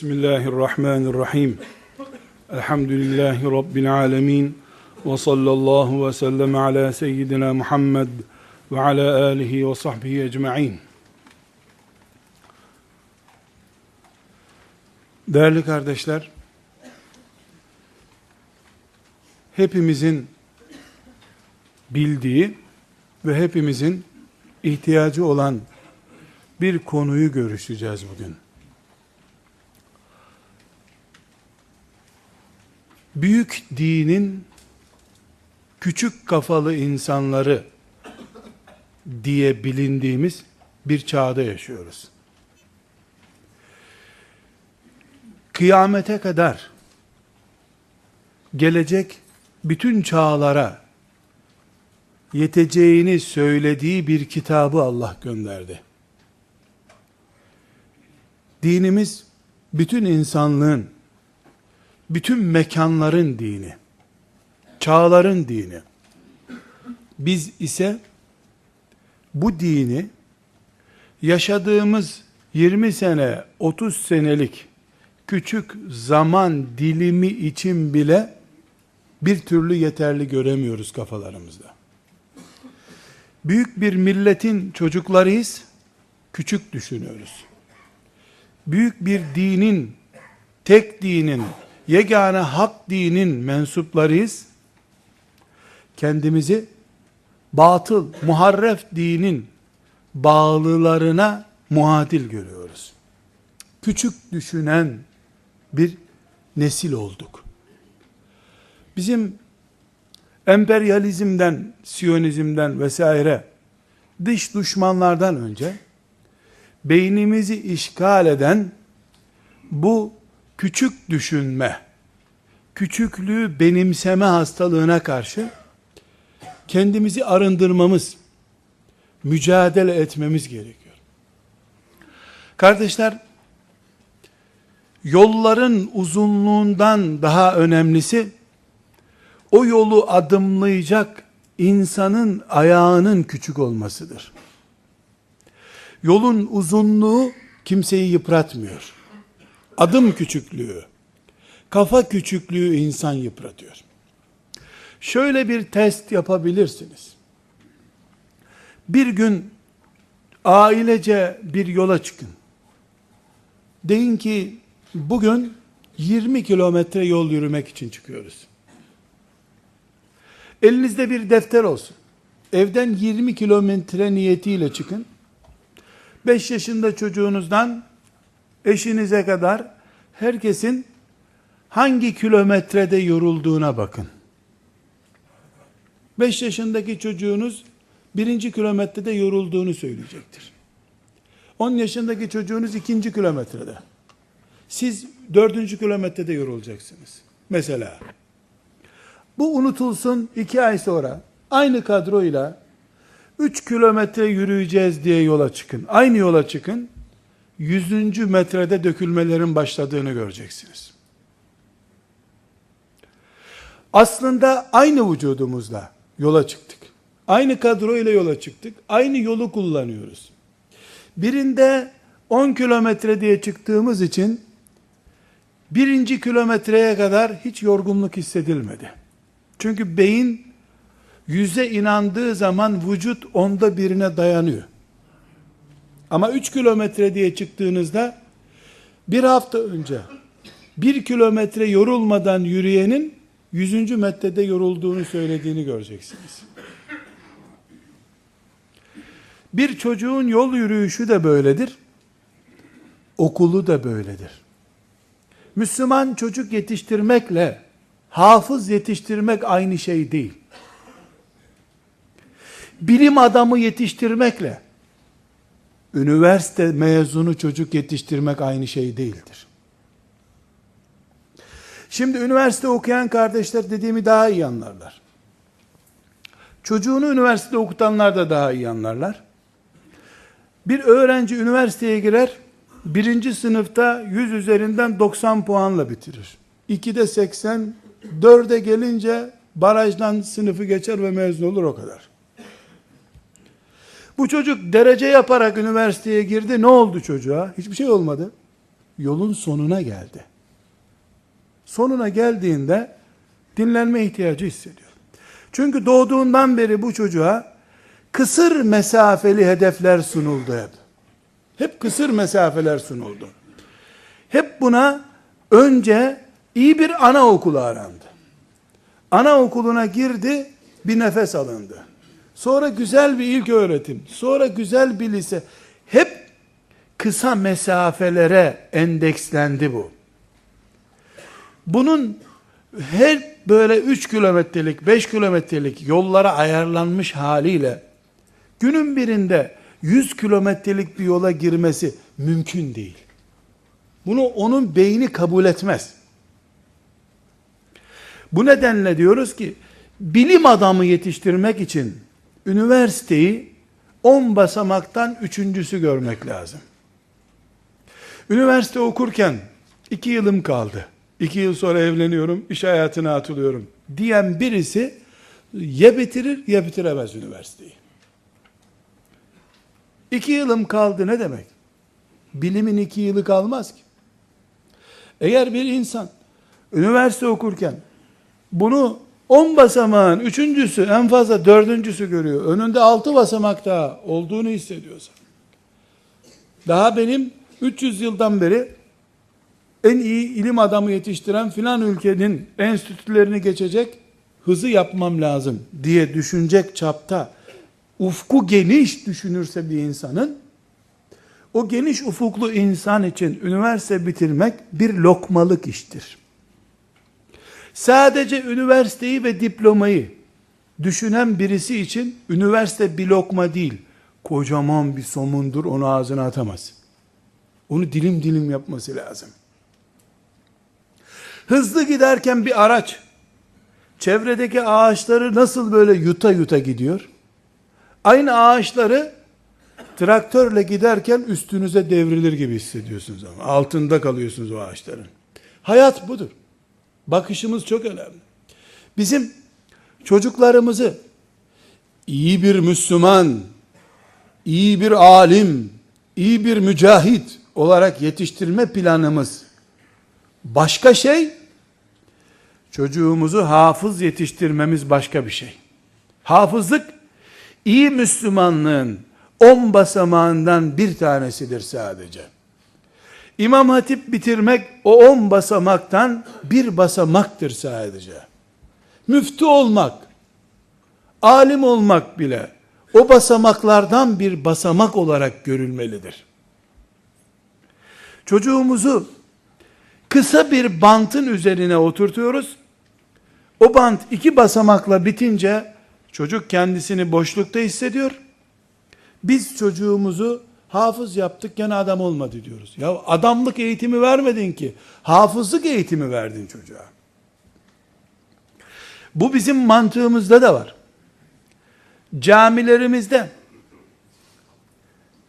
Bismillahirrahmanirrahim. Elhamdülillahi Rabbil alemin. Ve sallallahu ve sellem ala seyyidina Muhammed ve ala alihi ve sahbihi ecma'in. Değerli kardeşler, hepimizin bildiği ve hepimizin ihtiyacı olan bir konuyu görüşeceğiz bugün. Büyük dinin küçük kafalı insanları diye bilindiğimiz bir çağda yaşıyoruz. Kıyamete kadar gelecek bütün çağlara yeteceğini söylediği bir kitabı Allah gönderdi. Dinimiz bütün insanlığın, bütün mekanların dini, çağların dini. Biz ise bu dini yaşadığımız 20 sene, 30 senelik küçük zaman dilimi için bile bir türlü yeterli göremiyoruz kafalarımızda. Büyük bir milletin çocuklarıyız, küçük düşünüyoruz. Büyük bir dinin, tek dinin, yegane hak dinin mensuplarıyız. Kendimizi batıl, muharref dinin bağlılarına muadil görüyoruz. Küçük düşünen bir nesil olduk. Bizim emperyalizmden, siyonizmden vesaire dış düşmanlardan önce beynimizi işgal eden bu küçük düşünme, küçüklüğü benimseme hastalığına karşı kendimizi arındırmamız, mücadele etmemiz gerekiyor. Kardeşler, yolların uzunluğundan daha önemlisi, o yolu adımlayacak insanın ayağının küçük olmasıdır. Yolun uzunluğu kimseyi yıpratmıyor. Adım küçüklüğü, kafa küçüklüğü insan yıpratıyor. Şöyle bir test yapabilirsiniz. Bir gün ailece bir yola çıkın. Deyin ki bugün 20 kilometre yol yürümek için çıkıyoruz. Elinizde bir defter olsun. Evden 20 kilometre niyetiyle çıkın. 5 yaşında çocuğunuzdan eşinize kadar herkesin hangi kilometrede yorulduğuna bakın. 5 yaşındaki çocuğunuz birinci kilometrede yorulduğunu söyleyecektir. 10 yaşındaki çocuğunuz ikinci kilometrede. Siz dördüncü kilometrede yorulacaksınız. Mesela. Bu unutulsun iki ay sonra aynı kadroyla 3 kilometre yürüyeceğiz diye yola çıkın. Aynı yola çıkın. 100. metrede dökülmelerin başladığını göreceksiniz. Aslında aynı vücudumuzla yola çıktık. Aynı kadro ile yola çıktık. Aynı yolu kullanıyoruz. Birinde 10 kilometre diye çıktığımız için birinci kilometreye kadar hiç yorgunluk hissedilmedi. Çünkü beyin yüze inandığı zaman vücut onda birine dayanıyor. Ama 3 kilometre diye çıktığınızda bir hafta önce bir kilometre yorulmadan yürüyenin yüzüncü metrede yorulduğunu söylediğini göreceksiniz. Bir çocuğun yol yürüyüşü de böyledir. Okulu da böyledir. Müslüman çocuk yetiştirmekle hafız yetiştirmek aynı şey değil. Bilim adamı yetiştirmekle üniversite mezunu çocuk yetiştirmek aynı şey değildir. Şimdi üniversite okuyan kardeşler dediğimi daha iyi anlarlar. Çocuğunu üniversitede okutanlar da daha iyi anlarlar. Bir öğrenci üniversiteye girer, birinci sınıfta 100 üzerinden 90 puanla bitirir. 2'de 80, 4'e gelince barajdan sınıfı geçer ve mezun olur o kadar. Bu çocuk derece yaparak üniversiteye girdi. Ne oldu çocuğa? Hiçbir şey olmadı. yolun sonuna geldi. Sonuna geldiğinde dinlenme ihtiyacı hissediyor. Çünkü doğduğundan beri bu çocuğa kısır mesafeli hedefler sunuldu hep. Hep kısır mesafeler sunuldu. Hep buna önce iyi bir anaokulu arandı. Anaokuluna girdi, bir nefes alındı. Sonra güzel bir ilk öğretim, sonra güzel bir lise. Hep kısa mesafelere endekslendi bu. Bunun her böyle 3 kilometrelik, 5 kilometrelik yollara ayarlanmış haliyle günün birinde 100 kilometrelik bir yola girmesi mümkün değil. Bunu onun beyni kabul etmez. Bu nedenle diyoruz ki bilim adamı yetiştirmek için üniversiteyi 10 basamaktan üçüncüsü görmek lazım. Üniversite okurken 2 yılım kaldı. 2 yıl sonra evleniyorum, iş hayatına atılıyorum diyen birisi ya bitirir ya bitiremez üniversiteyi. 2 yılım kaldı ne demek? Bilimin 2 yılı kalmaz ki. Eğer bir insan üniversite okurken bunu 10 basamağın üçüncüsü en fazla dördüncüsü görüyor. Önünde 6 basamak daha olduğunu hissediyorsa. Daha benim 300 yıldan beri en iyi ilim adamı yetiştiren filan ülkenin enstitülerini geçecek hızı yapmam lazım diye düşünecek çapta ufku geniş düşünürse bir insanın o geniş ufuklu insan için üniversite bitirmek bir lokmalık iştir. Sadece üniversiteyi ve diplomayı düşünen birisi için üniversite bir lokma değil, kocaman bir somundur onu ağzına atamaz. Onu dilim dilim yapması lazım. Hızlı giderken bir araç, çevredeki ağaçları nasıl böyle yuta yuta gidiyor? Aynı ağaçları traktörle giderken üstünüze devrilir gibi hissediyorsunuz ama altında kalıyorsunuz o ağaçların. Hayat budur. Bakışımız çok önemli. Bizim çocuklarımızı iyi bir Müslüman, iyi bir alim, iyi bir mücahit olarak yetiştirme planımız başka şey, çocuğumuzu hafız yetiştirmemiz başka bir şey. Hafızlık, iyi Müslümanlığın on basamağından bir tanesidir sadece. İmam Hatip bitirmek o on basamaktan bir basamaktır sadece. Müftü olmak, alim olmak bile o basamaklardan bir basamak olarak görülmelidir. Çocuğumuzu kısa bir bantın üzerine oturtuyoruz. O bant iki basamakla bitince çocuk kendisini boşlukta hissediyor. Biz çocuğumuzu hafız yaptık gene adam olmadı diyoruz. Ya adamlık eğitimi vermedin ki. Hafızlık eğitimi verdin çocuğa. Bu bizim mantığımızda da var. Camilerimizde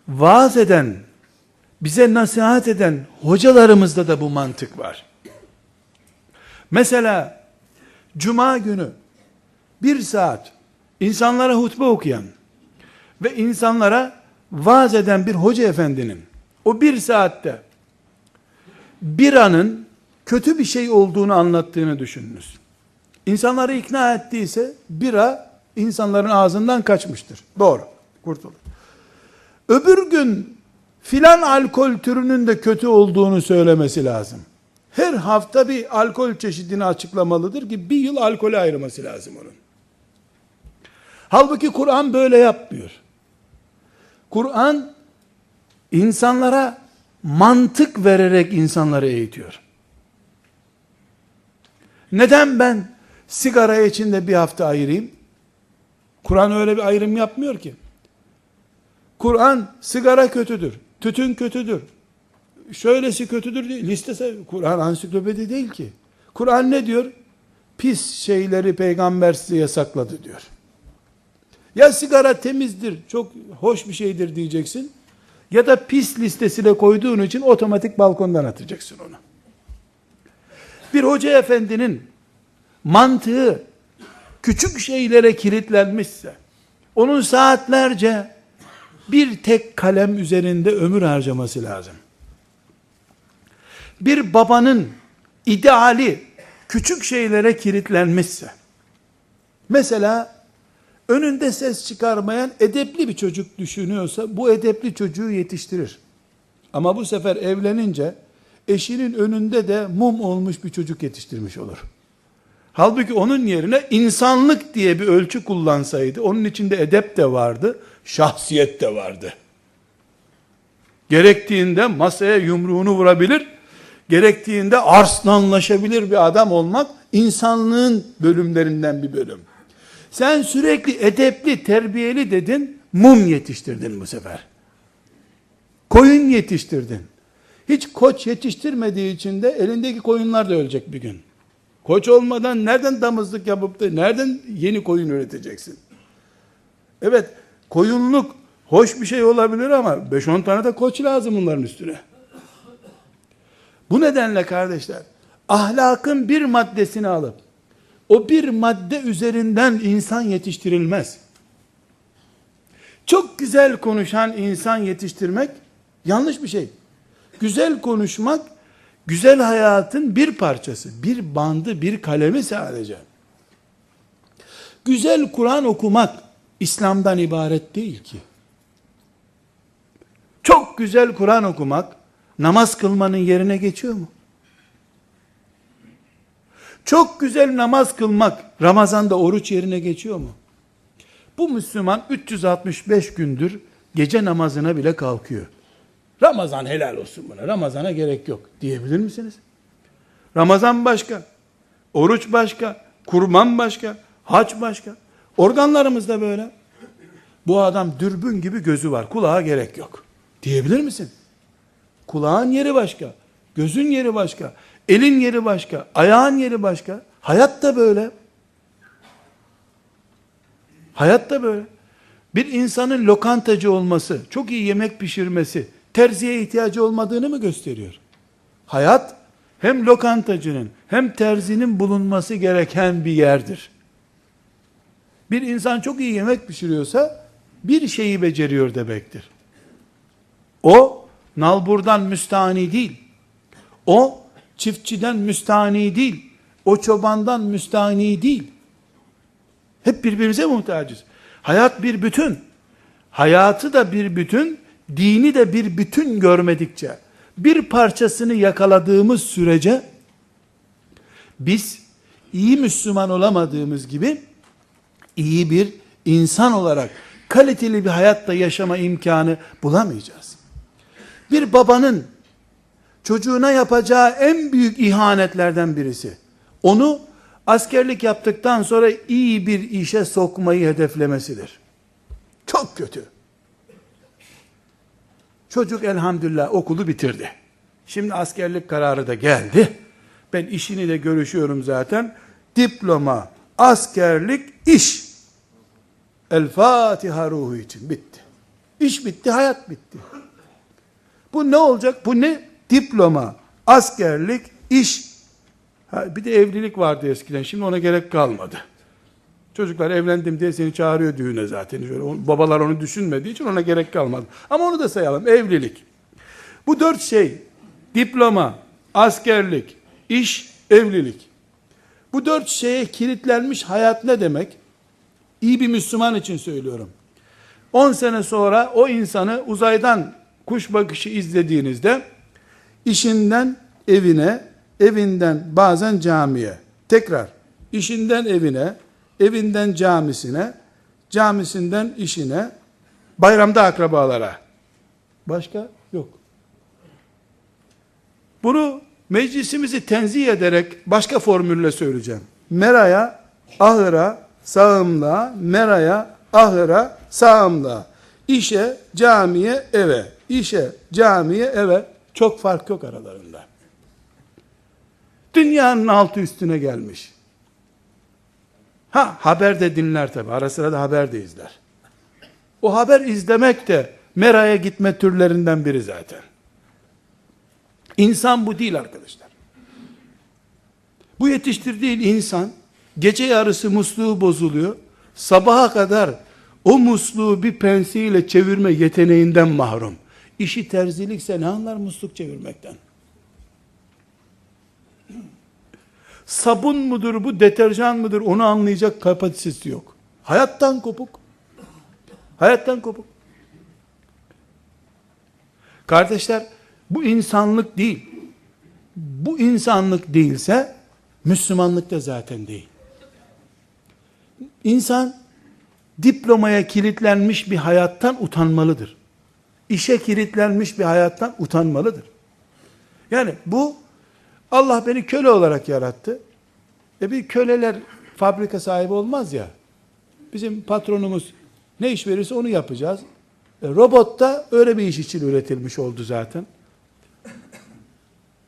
vaaz eden, bize nasihat eden hocalarımızda da bu mantık var. Mesela cuma günü bir saat insanlara hutbe okuyan ve insanlara vaaz eden bir hoca efendinin o bir saatte biranın kötü bir şey olduğunu anlattığını düşününüz. İnsanları ikna ettiyse bira insanların ağzından kaçmıştır. Doğru. Kurtulur. Öbür gün filan alkol türünün de kötü olduğunu söylemesi lazım. Her hafta bir alkol çeşidini açıklamalıdır ki bir yıl alkole ayırması lazım onun. Halbuki Kur'an böyle yapmıyor. Kur'an insanlara mantık vererek insanları eğitiyor. Neden ben sigara için de bir hafta ayırayım? Kur'an öyle bir ayrım yapmıyor ki. Kur'an sigara kötüdür, tütün kötüdür, şöylesi kötüdür diye listesi Kur'an ansiklopedi değil ki. Kur'an ne diyor? Pis şeyleri peygamber size yasakladı diyor. Ya sigara temizdir, çok hoş bir şeydir diyeceksin. Ya da pis listesine koyduğun için otomatik balkondan atacaksın onu. Bir hoca efendinin mantığı küçük şeylere kilitlenmişse, onun saatlerce bir tek kalem üzerinde ömür harcaması lazım. bir babanın ideali küçük şeylere kilitlenmişse, mesela önünde ses çıkarmayan edepli bir çocuk düşünüyorsa, bu edepli çocuğu yetiştirir. Ama bu sefer evlenince, eşinin önünde de mum olmuş bir çocuk yetiştirmiş olur. Halbuki onun yerine insanlık diye bir ölçü kullansaydı, onun içinde edep de vardı, şahsiyet de vardı. Gerektiğinde masaya yumruğunu vurabilir, gerektiğinde arslanlaşabilir bir adam olmak, insanlığın bölümlerinden bir bölüm. Sen sürekli edepli, terbiyeli dedin, mum yetiştirdin bu sefer. Koyun yetiştirdin. Hiç koç yetiştirmediği için de elindeki koyunlar da ölecek bir gün. Koç olmadan nereden damızlık yapıp da nereden yeni koyun üreteceksin? Evet, koyunluk hoş bir şey olabilir ama 5-10 tane de koç lazım bunların üstüne. Bu nedenle kardeşler, ahlakın bir maddesini alıp, o bir madde üzerinden insan yetiştirilmez. Çok güzel konuşan insan yetiştirmek yanlış bir şey. Güzel konuşmak güzel hayatın bir parçası, bir bandı, bir kalemi sadece. Güzel Kur'an okumak İslam'dan ibaret değil ki. Çok güzel Kur'an okumak namaz kılmanın yerine geçiyor mu? Çok güzel namaz kılmak Ramazan'da oruç yerine geçiyor mu? Bu Müslüman 365 gündür gece namazına bile kalkıyor. Ramazan helal olsun buna. Ramazana gerek yok diyebilir misiniz? Ramazan başka, oruç başka, kurban başka, haç başka. Organlarımız da böyle. Bu adam dürbün gibi gözü var. Kulağa gerek yok. Diyebilir misin? Kulağın yeri başka. Gözün yeri başka. Elin yeri başka. Ayağın yeri başka. Hayat da böyle. Hayat da böyle. Bir insanın lokantacı olması, çok iyi yemek pişirmesi, terziye ihtiyacı olmadığını mı gösteriyor? Hayat hem lokantacının hem terzinin bulunması gereken bir yerdir. Bir insan çok iyi yemek pişiriyorsa bir şeyi beceriyor demektir. O nalburdan müstahni değil. O çiftçiden müstahni değil. O çobandan müstahni değil. Hep birbirimize muhtacız. Hayat bir bütün. Hayatı da bir bütün, dini de bir bütün görmedikçe, bir parçasını yakaladığımız sürece, biz iyi Müslüman olamadığımız gibi, iyi bir insan olarak, kaliteli bir hayatta yaşama imkanı bulamayacağız. Bir babanın, çocuğuna yapacağı en büyük ihanetlerden birisi, onu askerlik yaptıktan sonra iyi bir işe sokmayı hedeflemesidir. Çok kötü. Çocuk elhamdülillah okulu bitirdi. Şimdi askerlik kararı da geldi. Ben işini de görüşüyorum zaten. Diploma, askerlik, iş. El Fatiha ruhu için bitti. İş bitti, hayat bitti. Bu ne olacak? Bu ne? Diploma, askerlik, iş. Ha, bir de evlilik vardı eskiden. Şimdi ona gerek kalmadı. Çocuklar evlendim diye seni çağırıyor düğüne zaten. Şöyle, babalar onu düşünmediği için ona gerek kalmadı. Ama onu da sayalım. Evlilik. Bu dört şey, diploma, askerlik, iş, evlilik. Bu dört şeye kilitlenmiş hayat ne demek? İyi bir Müslüman için söylüyorum. 10 sene sonra o insanı uzaydan kuş bakışı izlediğinizde işinden evine, evinden bazen camiye, tekrar işinden evine, evinden camisine, camisinden işine, bayramda akrabalara. Başka yok. Bunu meclisimizi tenzih ederek başka formülle söyleyeceğim. Meraya, ahıra, sağımla, meraya, ahıra, sağımla. İşe, camiye, eve. İşe, camiye, eve. Çok fark yok aralarında. Dünyanın altı üstüne gelmiş. Ha haber de dinler tabi. Ara sıra da haber de izler. O haber izlemek de meraya gitme türlerinden biri zaten. İnsan bu değil arkadaşlar. Bu yetiştirdiğin insan gece yarısı musluğu bozuluyor. Sabaha kadar o musluğu bir pensiyle çevirme yeteneğinden mahrum. İşi terzilikse ne anlar musluk çevirmekten? sabun mudur bu, deterjan mıdır onu anlayacak kapasitesi yok. Hayattan kopuk. Hayattan kopuk. Kardeşler, bu insanlık değil. Bu insanlık değilse, Müslümanlık da zaten değil. İnsan, diplomaya kilitlenmiş bir hayattan utanmalıdır. İşe kilitlenmiş bir hayattan utanmalıdır. Yani bu, Allah beni köle olarak yarattı. E bir köleler fabrika sahibi olmaz ya. Bizim patronumuz ne iş verirse onu yapacağız. E, robot da öyle bir iş için üretilmiş oldu zaten.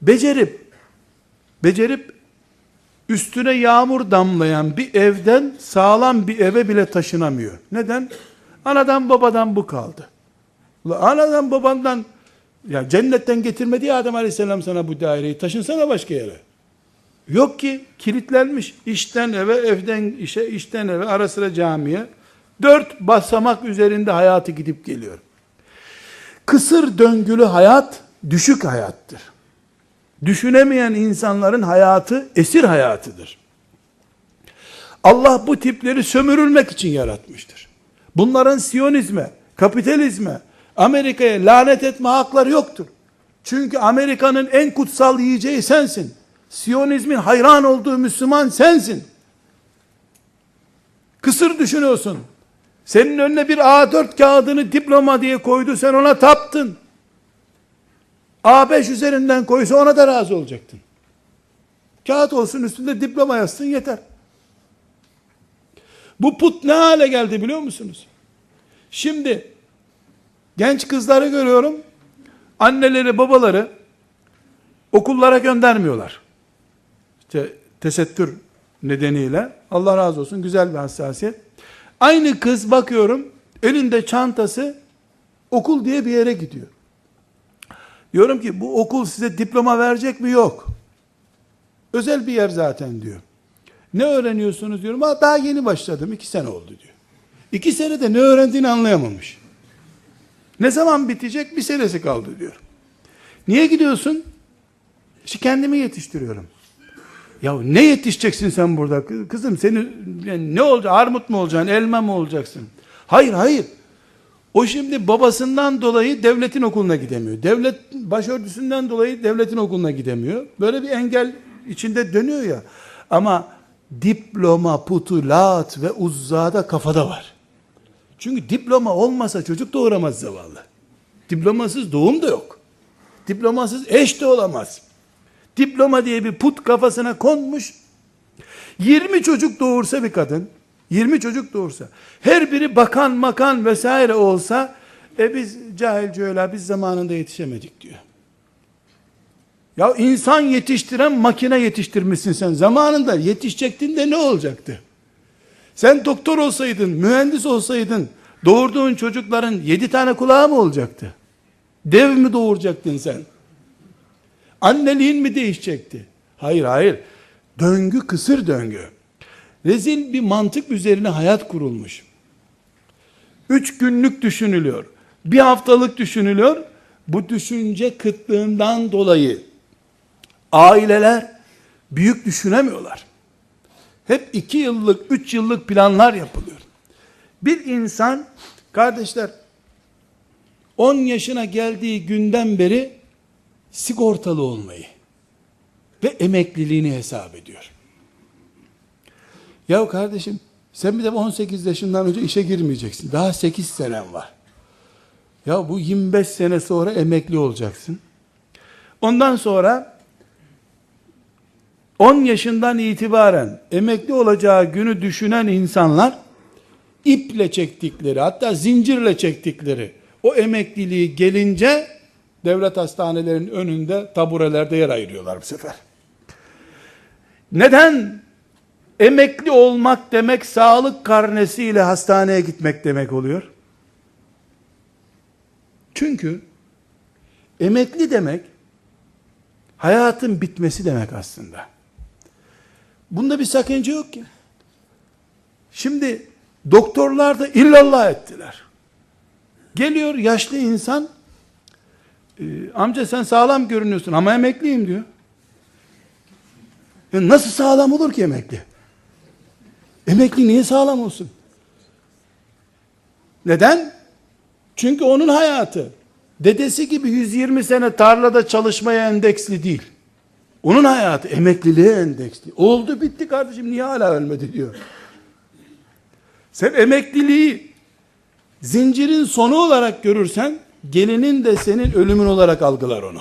Becerip, becerip üstüne yağmur damlayan bir evden sağlam bir eve bile taşınamıyor. Neden? Anadan babadan bu kaldı. Anadan babandan ya cennetten getirmedi Adem Aleyhisselam sana bu daireyi taşınsana başka yere. Yok ki kilitlenmiş işten eve evden işe işten eve ara sıra camiye dört basamak üzerinde hayatı gidip geliyor. Kısır döngülü hayat düşük hayattır. Düşünemeyen insanların hayatı esir hayatıdır. Allah bu tipleri sömürülmek için yaratmıştır. Bunların siyonizme, kapitalizme, Amerika'ya lanet etme hakları yoktur. Çünkü Amerika'nın en kutsal yiyeceği sensin. Siyonizmin hayran olduğu Müslüman sensin. Kısır düşünüyorsun. Senin önüne bir A4 kağıdını diploma diye koydu, sen ona taptın. A5 üzerinden koysa ona da razı olacaktın. Kağıt olsun üstünde diploma yazsın yeter. Bu put ne hale geldi biliyor musunuz? Şimdi genç kızları görüyorum. Anneleri babaları okullara göndermiyorlar. İşte tesettür nedeniyle Allah razı olsun güzel bir hassasiyet. Aynı kız bakıyorum elinde çantası okul diye bir yere gidiyor. Diyorum ki bu okul size diploma verecek mi? Yok. Özel bir yer zaten diyor. Ne öğreniyorsunuz diyorum. Ha, daha yeni başladım. iki sene oldu diyor. İki senede ne öğrendiğini anlayamamış. Ne zaman bitecek? Bir senesi kaldı diyor. Niye gidiyorsun? İşte kendimi yetiştiriyorum. Ya ne yetişeceksin sen burada? Kızım seni yani ne olacak? Armut mu olacaksın? Elma mı olacaksın? Hayır hayır. O şimdi babasından dolayı devletin okuluna gidemiyor. Devlet başörtüsünden dolayı devletin okuluna gidemiyor. Böyle bir engel içinde dönüyor ya. Ama diploma, putulat ve uzzada kafada var. Çünkü diploma olmasa çocuk doğuramaz zavallı. Diplomasız doğum da yok. Diplomasız eş de olamaz. Diploma diye bir put kafasına konmuş. 20 çocuk doğursa bir kadın, 20 çocuk doğursa, her biri bakan makan vesaire olsa, e biz cahilce öyle biz zamanında yetişemedik diyor. Ya insan yetiştiren makine yetiştirmişsin sen. Zamanında yetişecektin de ne olacaktı? Sen doktor olsaydın, mühendis olsaydın, doğurduğun çocukların yedi tane kulağı mı olacaktı? Dev mi doğuracaktın sen? Anneliğin mi değişecekti? Hayır hayır. Döngü kısır döngü. Rezil bir mantık üzerine hayat kurulmuş. Üç günlük düşünülüyor. Bir haftalık düşünülüyor. Bu düşünce kıtlığından dolayı aileler büyük düşünemiyorlar. Hep iki yıllık, üç yıllık planlar yapılıyor. Bir insan, kardeşler, 10 yaşına geldiği günden beri sigortalı olmayı ve emekliliğini hesap ediyor. Ya kardeşim sen bir de 18 yaşından önce işe girmeyeceksin. Daha 8 senen var. Ya bu 25 sene sonra emekli olacaksın. Ondan sonra 10 yaşından itibaren emekli olacağı günü düşünen insanlar iple çektikleri hatta zincirle çektikleri o emekliliği gelince devlet hastanelerinin önünde taburelerde yer ayırıyorlar bu sefer. Neden? Emekli olmak demek sağlık karnesiyle hastaneye gitmek demek oluyor. Çünkü emekli demek hayatın bitmesi demek aslında. Bunda bir sakınca yok ki. Şimdi doktorlar da illallah ettiler. Geliyor yaşlı insan e, amca sen sağlam görünüyorsun ama emekliyim diyor. E nasıl sağlam olur ki emekli? Emekli niye sağlam olsun? Neden? Çünkü onun hayatı dedesi gibi 120 sene tarlada çalışmaya endeksli değil. Onun hayatı emekliliğe endeksli. Oldu bitti kardeşim niye hala ölmedi diyor. Sen emekliliği zincirin sonu olarak görürsen gelinin de senin ölümün olarak algılar onu.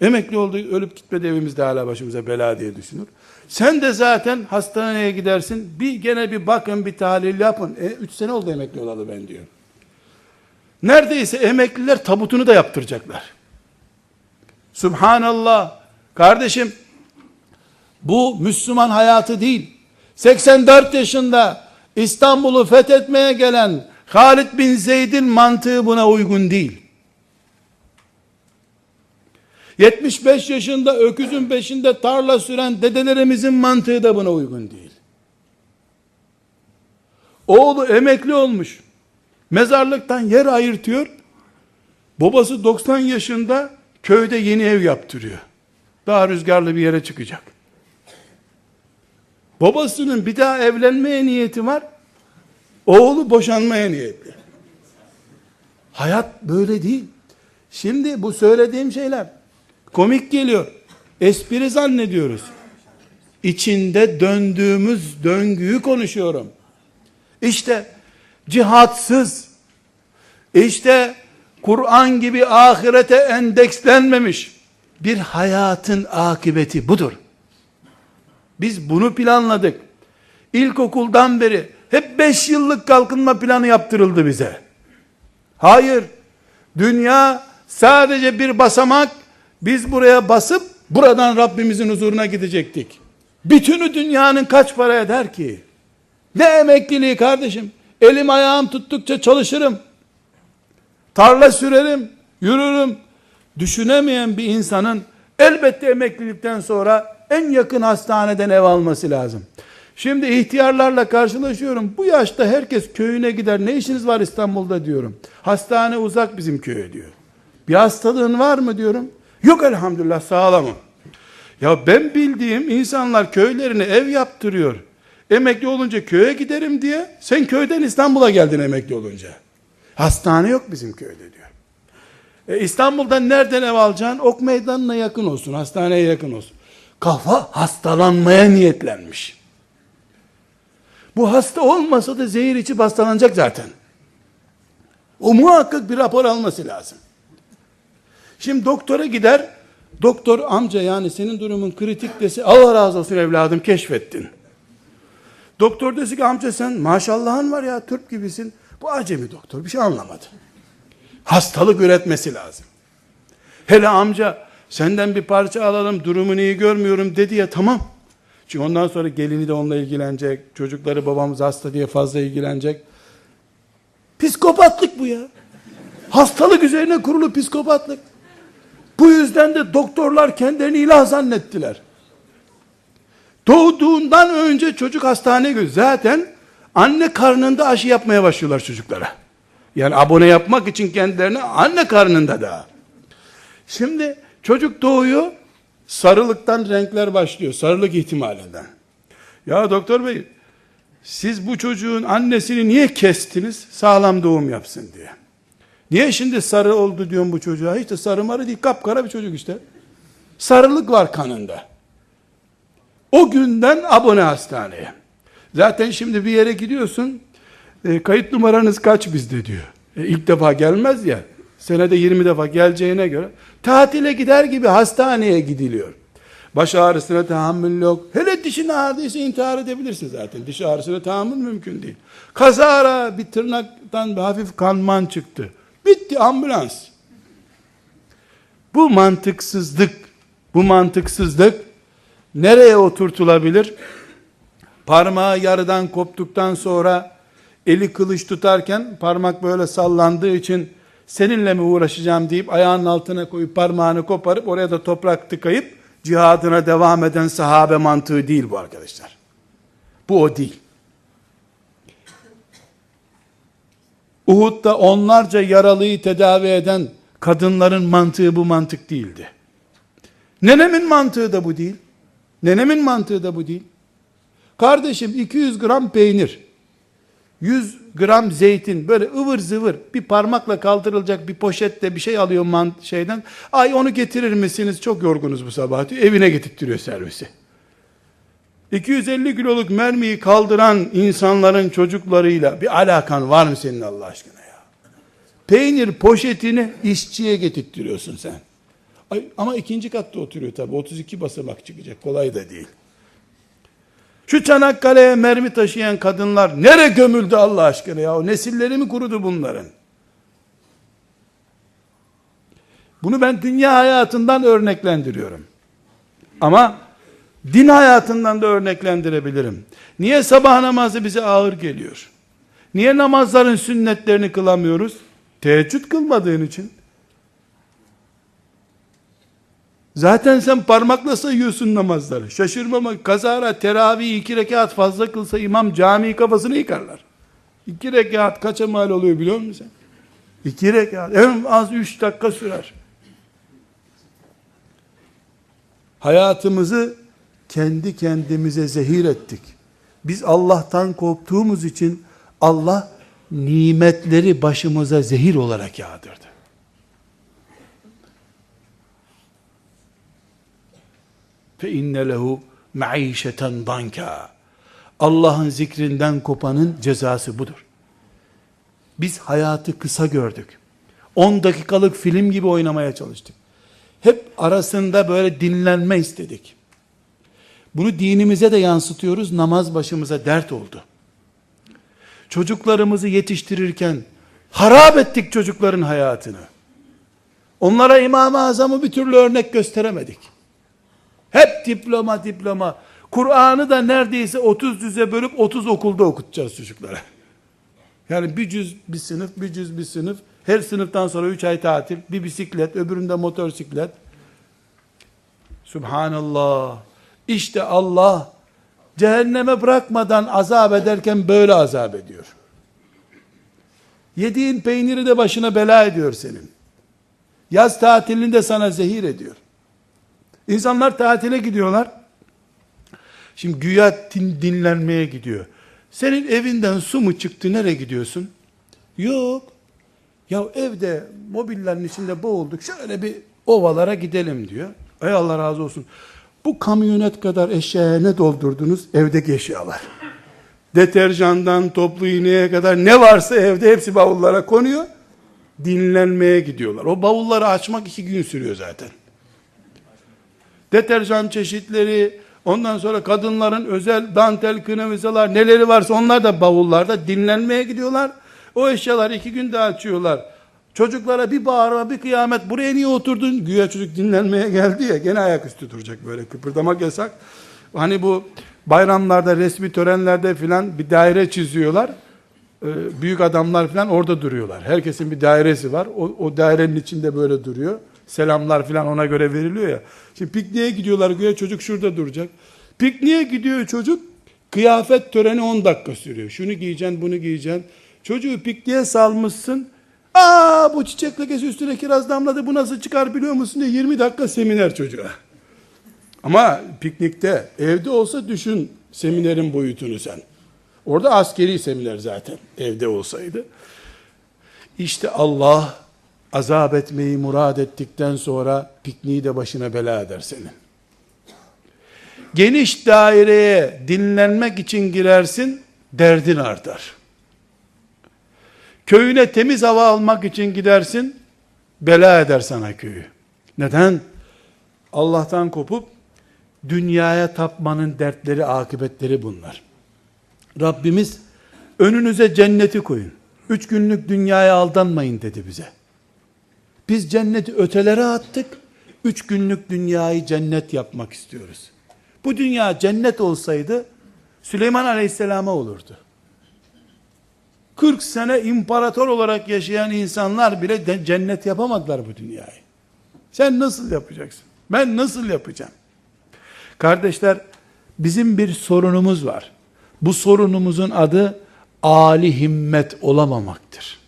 Emekli oldu ölüp gitmedi evimizde hala başımıza bela diye düşünür. Sen de zaten hastaneye gidersin. Bir gene bir bakın bir tahlil yapın. E, üç sene oldu emekli olalı ben diyor. Neredeyse emekliler tabutunu da yaptıracaklar. Subhanallah. Kardeşim bu Müslüman hayatı değil. 84 yaşında İstanbul'u fethetmeye gelen Halid bin Zeyd'in mantığı buna uygun değil. 75 yaşında öküzün peşinde tarla süren dedelerimizin mantığı da buna uygun değil. Oğlu emekli olmuş. Mezarlıktan yer ayırtıyor. Babası 90 yaşında köyde yeni ev yaptırıyor. Daha rüzgarlı bir yere çıkacak. Babasının bir daha evlenmeye niyeti var. Oğlu boşanmaya niyetli. Hayat böyle değil. Şimdi bu söylediğim şeyler komik geliyor. Espri zannediyoruz. İçinde döndüğümüz döngüyü konuşuyorum. İşte cihatsız, işte Kur'an gibi ahirete endekslenmemiş bir hayatın akıbeti budur. Biz bunu planladık. İlkokuldan beri hep beş yıllık kalkınma planı yaptırıldı bize. Hayır, dünya sadece bir basamak, biz buraya basıp buradan Rabbimizin huzuruna gidecektik. Bütünü dünyanın kaç para eder ki? Ne emekliliği kardeşim? Elim ayağım tuttukça çalışırım. Tarla sürerim, yürürüm. Düşünemeyen bir insanın elbette emeklilikten sonra en yakın hastaneden ev alması lazım. Şimdi ihtiyarlarla karşılaşıyorum. Bu yaşta herkes köyüne gider. Ne işiniz var İstanbul'da diyorum. Hastane uzak bizim köye diyor. Bir hastalığın var mı diyorum. Yok elhamdülillah sağlamım. Ya ben bildiğim insanlar köylerine ev yaptırıyor. Emekli olunca köye giderim diye. Sen köyden İstanbul'a geldin emekli olunca. Hastane yok bizim köyde diyor. E İstanbul'dan nereden ev alacaksın? Ok meydanına yakın olsun, hastaneye yakın olsun. Kafa hastalanmaya niyetlenmiş. Bu hasta olmasa da zehir içi hastalanacak zaten. O muhakkak bir rapor alması lazım. Şimdi doktora gider, doktor amca yani senin durumun kritik dese, Allah razı olsun evladım keşfettin. Doktor dese ki amca sen maşallahın var ya Türk gibisin. Bu acemi doktor bir şey anlamadı. Hastalık üretmesi lazım. Hele amca senden bir parça alalım durumunu iyi görmüyorum dedi ya tamam. Çünkü ondan sonra gelini de onunla ilgilenecek. Çocukları babamız hasta diye fazla ilgilenecek. Psikopatlık bu ya. Hastalık üzerine kurulu psikopatlık. Bu yüzden de doktorlar kendilerini ilah zannettiler. Doğduğundan önce çocuk hastaneye götür. Zaten anne karnında aşı yapmaya başlıyorlar çocuklara. Yani abone yapmak için kendilerine anne karnında da. Şimdi çocuk doğuyor, sarılıktan renkler başlıyor, sarılık ihtimalinden. Ya doktor bey, siz bu çocuğun annesini niye kestiniz? Sağlam doğum yapsın diye. Niye şimdi sarı oldu diyorum bu çocuğa? Hiç de sarı marı değil, kapkara bir çocuk işte. Sarılık var kanında. O günden abone hastaneye. Zaten şimdi bir yere gidiyorsun, e, kayıt numaranız kaç bizde diyor. E, ilk defa gelmez ya, senede 20 defa geleceğine göre, tatile gider gibi hastaneye gidiliyor. Baş ağrısına tahammül yok. Hele dişin ağrıdıysa intihar edebilirsin zaten. Diş ağrısına tahammül mümkün değil. Kazara bir tırnaktan bir hafif kanman çıktı. Bitti ambulans. Bu mantıksızlık, bu mantıksızlık nereye oturtulabilir? Parmağı yarıdan koptuktan sonra eli kılıç tutarken parmak böyle sallandığı için seninle mi uğraşacağım deyip ayağının altına koyup parmağını koparıp oraya da toprak tıkayıp cihadına devam eden sahabe mantığı değil bu arkadaşlar. Bu o değil. Uhud'da onlarca yaralıyı tedavi eden kadınların mantığı bu mantık değildi. Nenemin mantığı da bu değil. Nenemin mantığı da bu değil. Kardeşim 200 gram peynir, 100 gram zeytin böyle ıvır zıvır bir parmakla kaldırılacak bir poşette bir şey alıyor man şeyden. Ay onu getirir misiniz? Çok yorgunuz bu sabah diyor. Evine getirtiyor servisi. 250 kiloluk mermiyi kaldıran insanların çocuklarıyla bir alakan var mı senin Allah aşkına ya? Peynir poşetini işçiye getirtiyorsun sen. Ay, ama ikinci katta oturuyor tabi. 32 basamak çıkacak. Kolay da değil. Şu Çanakkale'ye mermi taşıyan kadınlar nere gömüldü Allah aşkına ya? O nesilleri mi kurudu bunların? Bunu ben dünya hayatından örneklendiriyorum. Ama din hayatından da örneklendirebilirim. Niye sabah namazı bize ağır geliyor? Niye namazların sünnetlerini kılamıyoruz? Teheccüd kılmadığın için. Zaten sen parmakla sayıyorsun namazları. Şaşırmama kazara teravih iki rekat fazla kılsa imam cami kafasını yıkarlar. İki rekat kaça mal oluyor biliyor musun sen? İki rekat. En az üç dakika sürer. Hayatımızı kendi kendimize zehir ettik. Biz Allah'tan korktuğumuz için Allah nimetleri başımıza zehir olarak yağdırdı. Fe inne lehu maişeten danka. Allah'ın zikrinden kopanın cezası budur. Biz hayatı kısa gördük. 10 dakikalık film gibi oynamaya çalıştık. Hep arasında böyle dinlenme istedik. Bunu dinimize de yansıtıyoruz. Namaz başımıza dert oldu. Çocuklarımızı yetiştirirken harap ettik çocukların hayatını. Onlara İmam-ı Azam'ı bir türlü örnek gösteremedik. Hep diploma diploma. Kur'an'ı da neredeyse 30 cüze bölüp 30 okulda okutacağız çocuklara. Yani bir cüz bir sınıf, bir cüz bir sınıf. Her sınıftan sonra 3 ay tatil, bir bisiklet, öbüründe motosiklet. Subhanallah. İşte Allah cehenneme bırakmadan azap ederken böyle azap ediyor. Yediğin peyniri de başına bela ediyor senin. Yaz tatilini de sana zehir ediyor. İnsanlar tatile gidiyorlar. Şimdi güya din, dinlenmeye gidiyor. Senin evinden su mu çıktı nereye gidiyorsun? Yok. Ya evde mobillerin içinde boğulduk. Şöyle bir ovalara gidelim diyor. Ey Allah razı olsun. Bu kamyonet kadar eşyaya ne doldurdunuz? Evdeki eşyalar. Deterjandan toplu iğneye kadar ne varsa evde hepsi bavullara konuyor. Dinlenmeye gidiyorlar. O bavulları açmak iki gün sürüyor zaten deterjan çeşitleri, ondan sonra kadınların özel dantel kınavızalar, neleri varsa onlar da bavullarda dinlenmeye gidiyorlar. O eşyalar iki günde açıyorlar. Çocuklara bir bağırma bir kıyamet buraya niye oturdun? Güya çocuk dinlenmeye geldi ya gene ayaküstü duracak böyle kıpırdamak yasak. Hani bu bayramlarda resmi törenlerde filan bir daire çiziyorlar. Ee, büyük adamlar filan orada duruyorlar. Herkesin bir dairesi var. O, o dairenin içinde böyle duruyor. Selamlar filan ona göre veriliyor ya. Şimdi pikniğe gidiyorlar güya çocuk şurada duracak. Pikniğe gidiyor çocuk. Kıyafet töreni 10 dakika sürüyor. Şunu giyeceksin, bunu giyeceksin. Çocuğu pikniğe salmışsın. Aa bu çiçek lekesi üstüne kiraz damladı bu nasıl çıkar biliyor musun diye 20 dakika seminer çocuğa. Ama piknikte evde olsa düşün seminerin boyutunu sen. Orada askeri seminer zaten evde olsaydı. İşte Allah azap etmeyi murad ettikten sonra pikniği de başına bela eder senin. Geniş daireye dinlenmek için girersin, derdin artar. Köyüne temiz hava almak için gidersin, bela eder sana köyü. Neden? Allah'tan kopup dünyaya tapmanın dertleri, akıbetleri bunlar. Rabbimiz önünüze cenneti koyun. Üç günlük dünyaya aldanmayın dedi bize. Biz cenneti ötelere attık. Üç günlük dünyayı cennet yapmak istiyoruz. Bu dünya cennet olsaydı Süleyman Aleyhisselam'a olurdu. 40 sene imparator olarak yaşayan insanlar bile cennet yapamadılar bu dünyayı. Sen nasıl yapacaksın? Ben nasıl yapacağım? Kardeşler, bizim bir sorunumuz var. Bu sorunumuzun adı Ali himmet olamamaktır.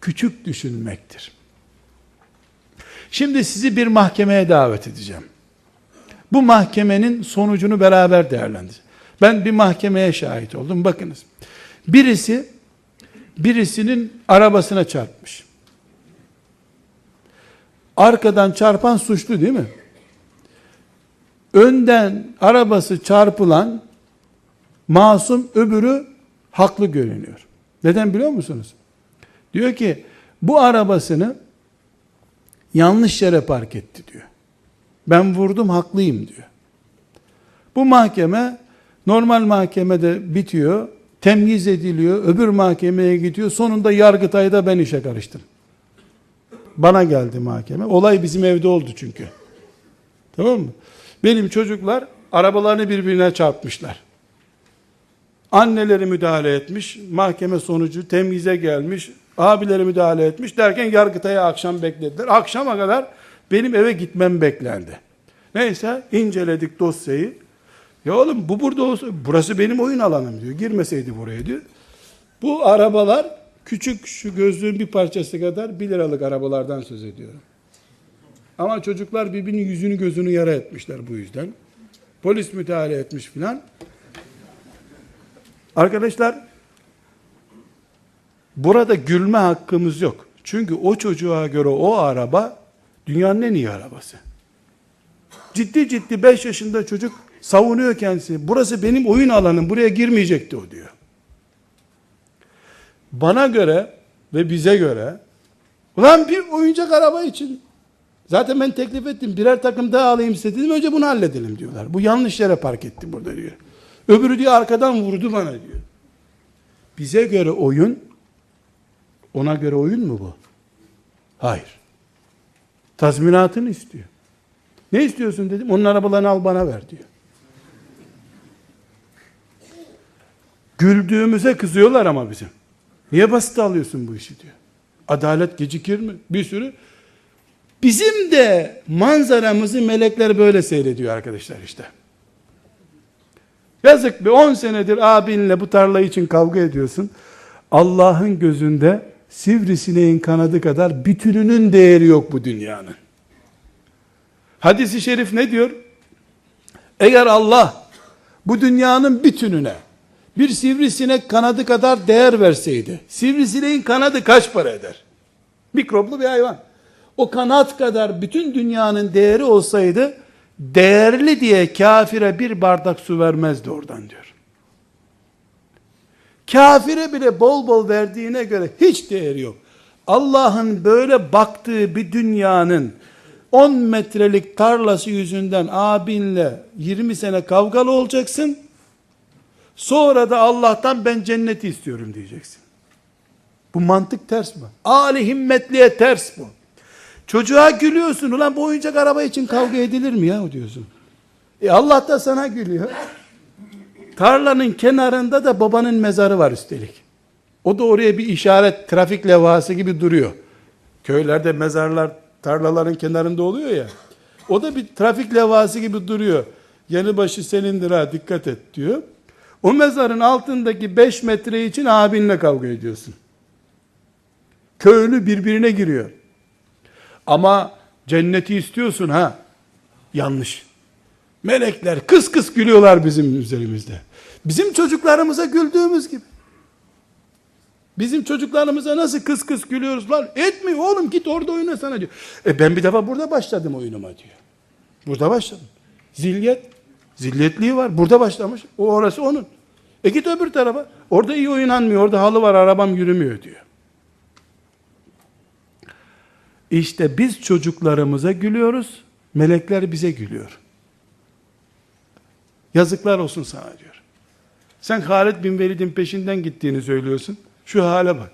Küçük düşünmektir. Şimdi sizi bir mahkemeye davet edeceğim. Bu mahkemenin sonucunu beraber değerlendir. Ben bir mahkemeye şahit oldum. Bakınız. Birisi birisinin arabasına çarpmış. Arkadan çarpan suçlu değil mi? Önden arabası çarpılan masum öbürü haklı görünüyor. Neden biliyor musunuz? Diyor ki bu arabasını yanlış yere park etti diyor. Ben vurdum haklıyım diyor. Bu mahkeme normal mahkemede bitiyor, temyiz ediliyor, öbür mahkemeye gidiyor. Sonunda Yargıtay'da ben işe karıştım. Bana geldi mahkeme. Olay bizim evde oldu çünkü. Tamam mı? Benim çocuklar arabalarını birbirine çarpmışlar. Anneleri müdahale etmiş, mahkeme sonucu temyize gelmiş, abileri müdahale etmiş derken Yargıtay'a akşam beklediler. Akşama kadar benim eve gitmem beklendi. Neyse inceledik dosyayı. Ya oğlum bu burada olsa, burası benim oyun alanım diyor. Girmeseydi buraya diyor. Bu arabalar küçük şu gözlüğün bir parçası kadar 1 liralık arabalardan söz ediyorum. Ama çocuklar birbirinin yüzünü gözünü yara etmişler bu yüzden. Polis müdahale etmiş filan. Arkadaşlar burada gülme hakkımız yok. Çünkü o çocuğa göre o araba dünyanın en iyi arabası. Ciddi ciddi 5 yaşında çocuk savunuyor kendisi. Burası benim oyun alanım. Buraya girmeyecekti o diyor. Bana göre ve bize göre ulan bir oyuncak araba için zaten ben teklif ettim birer takım daha alayım istedim önce bunu halledelim diyorlar. Bu yanlış yere park etti burada diyor. Öbürü diyor arkadan vurdu bana diyor. Bize göre oyun ona göre oyun mu bu? Hayır. Tazminatını istiyor. Ne istiyorsun dedim. Onun arabalarını al bana ver diyor. Güldüğümüze kızıyorlar ama bizim. Niye basit alıyorsun bu işi diyor. Adalet gecikir mi? Bir sürü. Bizim de manzaramızı melekler böyle seyrediyor arkadaşlar işte. Yazık bir 10 senedir abinle bu tarla için kavga ediyorsun. Allah'ın gözünde sivrisineğin kanadı kadar bütününün değeri yok bu dünyanın. Hadisi şerif ne diyor? Eğer Allah bu dünyanın bütününe bir sivrisinek kanadı kadar değer verseydi, sivrisineğin kanadı kaç para eder? Mikroplu bir hayvan. O kanat kadar bütün dünyanın değeri olsaydı, değerli diye kafire bir bardak su vermezdi oradan diyor. Kafire bile bol bol verdiğine göre hiç değeri yok. Allah'ın böyle baktığı bir dünyanın 10 metrelik tarlası yüzünden abinle 20 sene kavgalı olacaksın. Sonra da Allah'tan ben cenneti istiyorum diyeceksin. Bu mantık ters mi? Ali himmetliye ters bu. Çocuğa gülüyorsun. Ulan bu oyuncak araba için kavga edilir mi ya diyorsun. E Allah da sana gülüyor. Tarlanın kenarında da babanın mezarı var üstelik. O da oraya bir işaret, trafik levhası gibi duruyor. Köylerde mezarlar tarlaların kenarında oluyor ya. O da bir trafik levhası gibi duruyor. Yeni başı senindir ha dikkat et diyor. O mezarın altındaki 5 metre için abinle kavga ediyorsun. Köylü birbirine giriyor. Ama cenneti istiyorsun ha. Yanlış. Melekler kıs kıs gülüyorlar bizim üzerimizde. Bizim çocuklarımıza güldüğümüz gibi. Bizim çocuklarımıza nasıl kıs kıs gülüyoruz lan? Etmiyor oğlum git orada oyna sana diyor. E ben bir defa burada başladım oyunuma diyor. Burada başladım. Zilyet. Zilyetliği var. Burada başlamış. O orası onun. E git öbür tarafa. Orada iyi oynanmıyor. Orada halı var arabam yürümüyor diyor. İşte biz çocuklarımıza gülüyoruz. Melekler bize gülüyor. Yazıklar olsun sana diyor. Sen Halid bin Velid'in peşinden gittiğini söylüyorsun. Şu hale bak.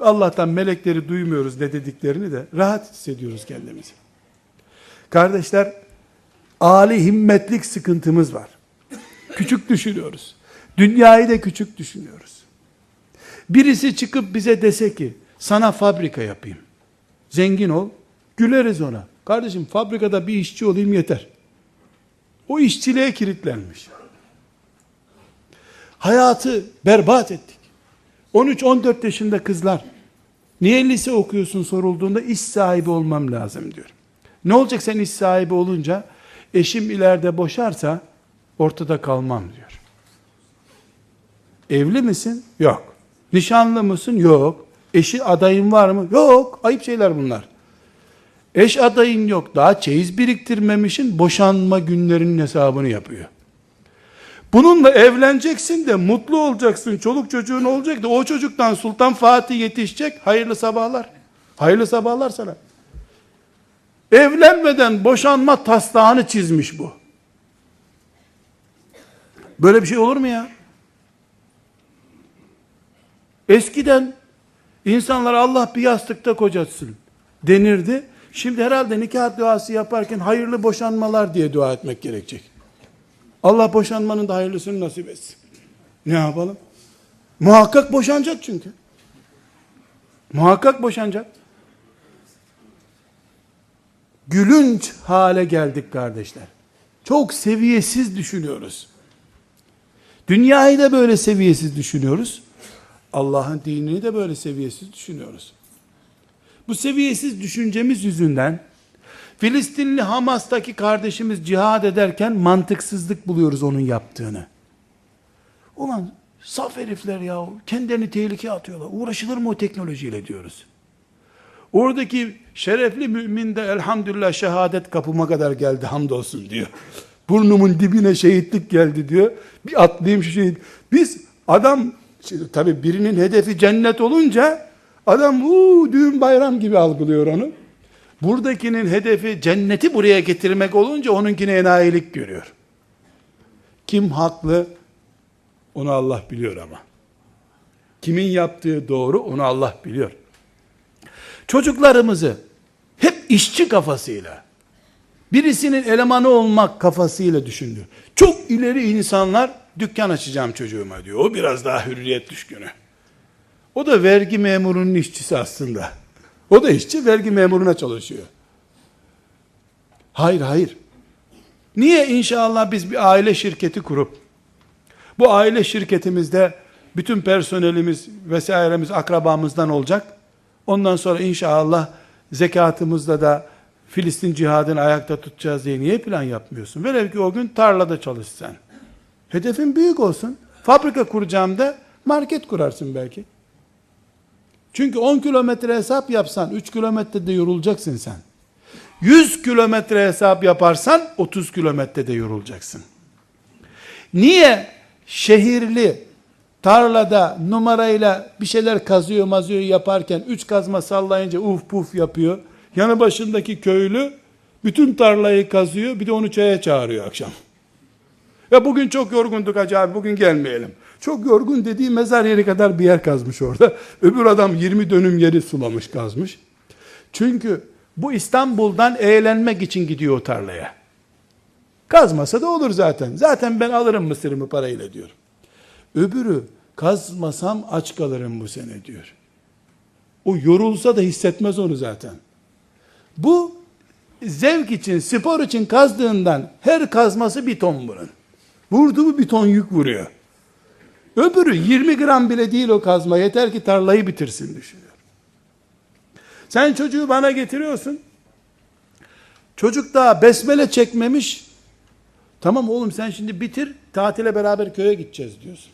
Allah'tan melekleri duymuyoruz ne dediklerini de rahat hissediyoruz kendimizi. Kardeşler, âli himmetlik sıkıntımız var. Küçük düşünüyoruz. Dünyayı da küçük düşünüyoruz. Birisi çıkıp bize dese ki, sana fabrika yapayım. Zengin ol, güleriz ona. Kardeşim fabrikada bir işçi olayım yeter. O işçiliğe kilitlenmiş. Hayatı berbat ettik. 13-14 yaşında kızlar niye lise okuyorsun sorulduğunda iş sahibi olmam lazım diyor. Ne olacak sen iş sahibi olunca? Eşim ileride boşarsa ortada kalmam diyor. Evli misin? Yok. Nişanlı mısın? Yok. Eşi adayın var mı? Yok. Ayıp şeyler bunlar. Eş adayın yok. Daha çeyiz biriktirmemişin boşanma günlerinin hesabını yapıyor. Bununla evleneceksin de mutlu olacaksın. Çoluk çocuğun olacak da o çocuktan Sultan Fatih yetişecek. Hayırlı sabahlar. Hayırlı sabahlar sana. Evlenmeden boşanma taslağını çizmiş bu. Böyle bir şey olur mu ya? Eskiden insanlar Allah bir yastıkta kocatsın denirdi. Şimdi herhalde nikah duası yaparken hayırlı boşanmalar diye dua etmek gerekecek. Allah boşanmanın da hayırlısını nasip etsin. Ne yapalım? Muhakkak boşanacak çünkü. Muhakkak boşanacak. Gülünç hale geldik kardeşler. Çok seviyesiz düşünüyoruz. Dünyayı da böyle seviyesiz düşünüyoruz. Allah'ın dinini de böyle seviyesiz düşünüyoruz. Bu seviyesiz düşüncemiz yüzünden Filistinli Hamas'taki kardeşimiz cihad ederken mantıksızlık buluyoruz onun yaptığını. Ulan saf herifler ya kendilerini tehlikeye atıyorlar. Uğraşılır mı o teknolojiyle diyoruz. Oradaki şerefli mümin de elhamdülillah şehadet kapıma kadar geldi hamdolsun diyor. Burnumun dibine şehitlik geldi diyor. Bir atlayayım şu şehit. Biz adam tabi birinin hedefi cennet olunca adam uuu düğün bayram gibi algılıyor onu. Buradakinin hedefi cenneti buraya getirmek olunca onunkine enayilik görüyor. Kim haklı? Onu Allah biliyor ama. Kimin yaptığı doğru onu Allah biliyor. Çocuklarımızı hep işçi kafasıyla, birisinin elemanı olmak kafasıyla düşündü. Çok ileri insanlar dükkan açacağım çocuğuma diyor. O biraz daha hürriyet düşkünü. O da vergi memurunun işçisi aslında. O da işçi vergi memuruna çalışıyor. Hayır hayır. Niye inşallah biz bir aile şirketi kurup bu aile şirketimizde bütün personelimiz vesairemiz akrabamızdan olacak. Ondan sonra inşallah zekatımızda da Filistin cihadını ayakta tutacağız diye niye plan yapmıyorsun? Velev ki o gün tarlada çalışsan. Hedefin büyük olsun. Fabrika kuracağım da market kurarsın belki. Çünkü 10 kilometre hesap yapsan 3 kilometrede yorulacaksın sen. 100 kilometre hesap yaparsan 30 kilometrede yorulacaksın. Niye şehirli tarlada numarayla bir şeyler kazıyor mazıyor yaparken 3 kazma sallayınca uf puf yapıyor. Yanı başındaki köylü bütün tarlayı kazıyor bir de onu çaya çağırıyor akşam. Ya bugün çok yorgunduk acaba bugün gelmeyelim. Çok yorgun dediği mezar yeri kadar bir yer kazmış orada. Öbür adam 20 dönüm yeri sulamış kazmış. Çünkü bu İstanbul'dan eğlenmek için gidiyor o tarlaya. Kazmasa da olur zaten. Zaten ben alırım mısırımı parayla diyor. Öbürü kazmasam aç kalırım bu sene diyor. O yorulsa da hissetmez onu zaten. Bu zevk için, spor için kazdığından her kazması bir ton bunun. Vurdu mu bir ton yük vuruyor. Öbürü 20 gram bile değil o kazma. Yeter ki tarlayı bitirsin düşünüyor. Sen çocuğu bana getiriyorsun. Çocuk daha besmele çekmemiş. Tamam oğlum sen şimdi bitir. Tatile beraber köye gideceğiz diyorsun.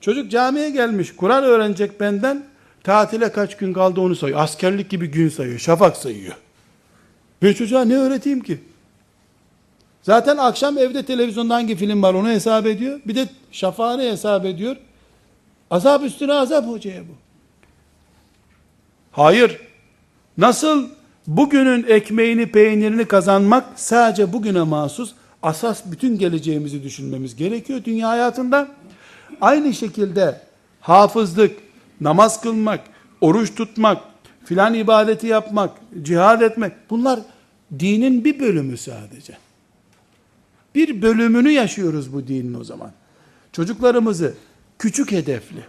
Çocuk camiye gelmiş. Kur'an öğrenecek benden. Tatile kaç gün kaldı onu sayıyor. Askerlik gibi gün sayıyor. Şafak sayıyor. Ben çocuğa ne öğreteyim ki? Zaten akşam evde televizyonda hangi film var onu hesap ediyor. Bir de şafağını hesap ediyor. Azap üstüne azap hocaya bu. Hayır. Nasıl bugünün ekmeğini peynirini kazanmak sadece bugüne mahsus. Asas bütün geleceğimizi düşünmemiz gerekiyor dünya hayatında. Aynı şekilde hafızlık, namaz kılmak, oruç tutmak, filan ibadeti yapmak, cihad etmek bunlar dinin bir bölümü sadece. Bir bölümünü yaşıyoruz bu dinin o zaman. Çocuklarımızı küçük hedefli,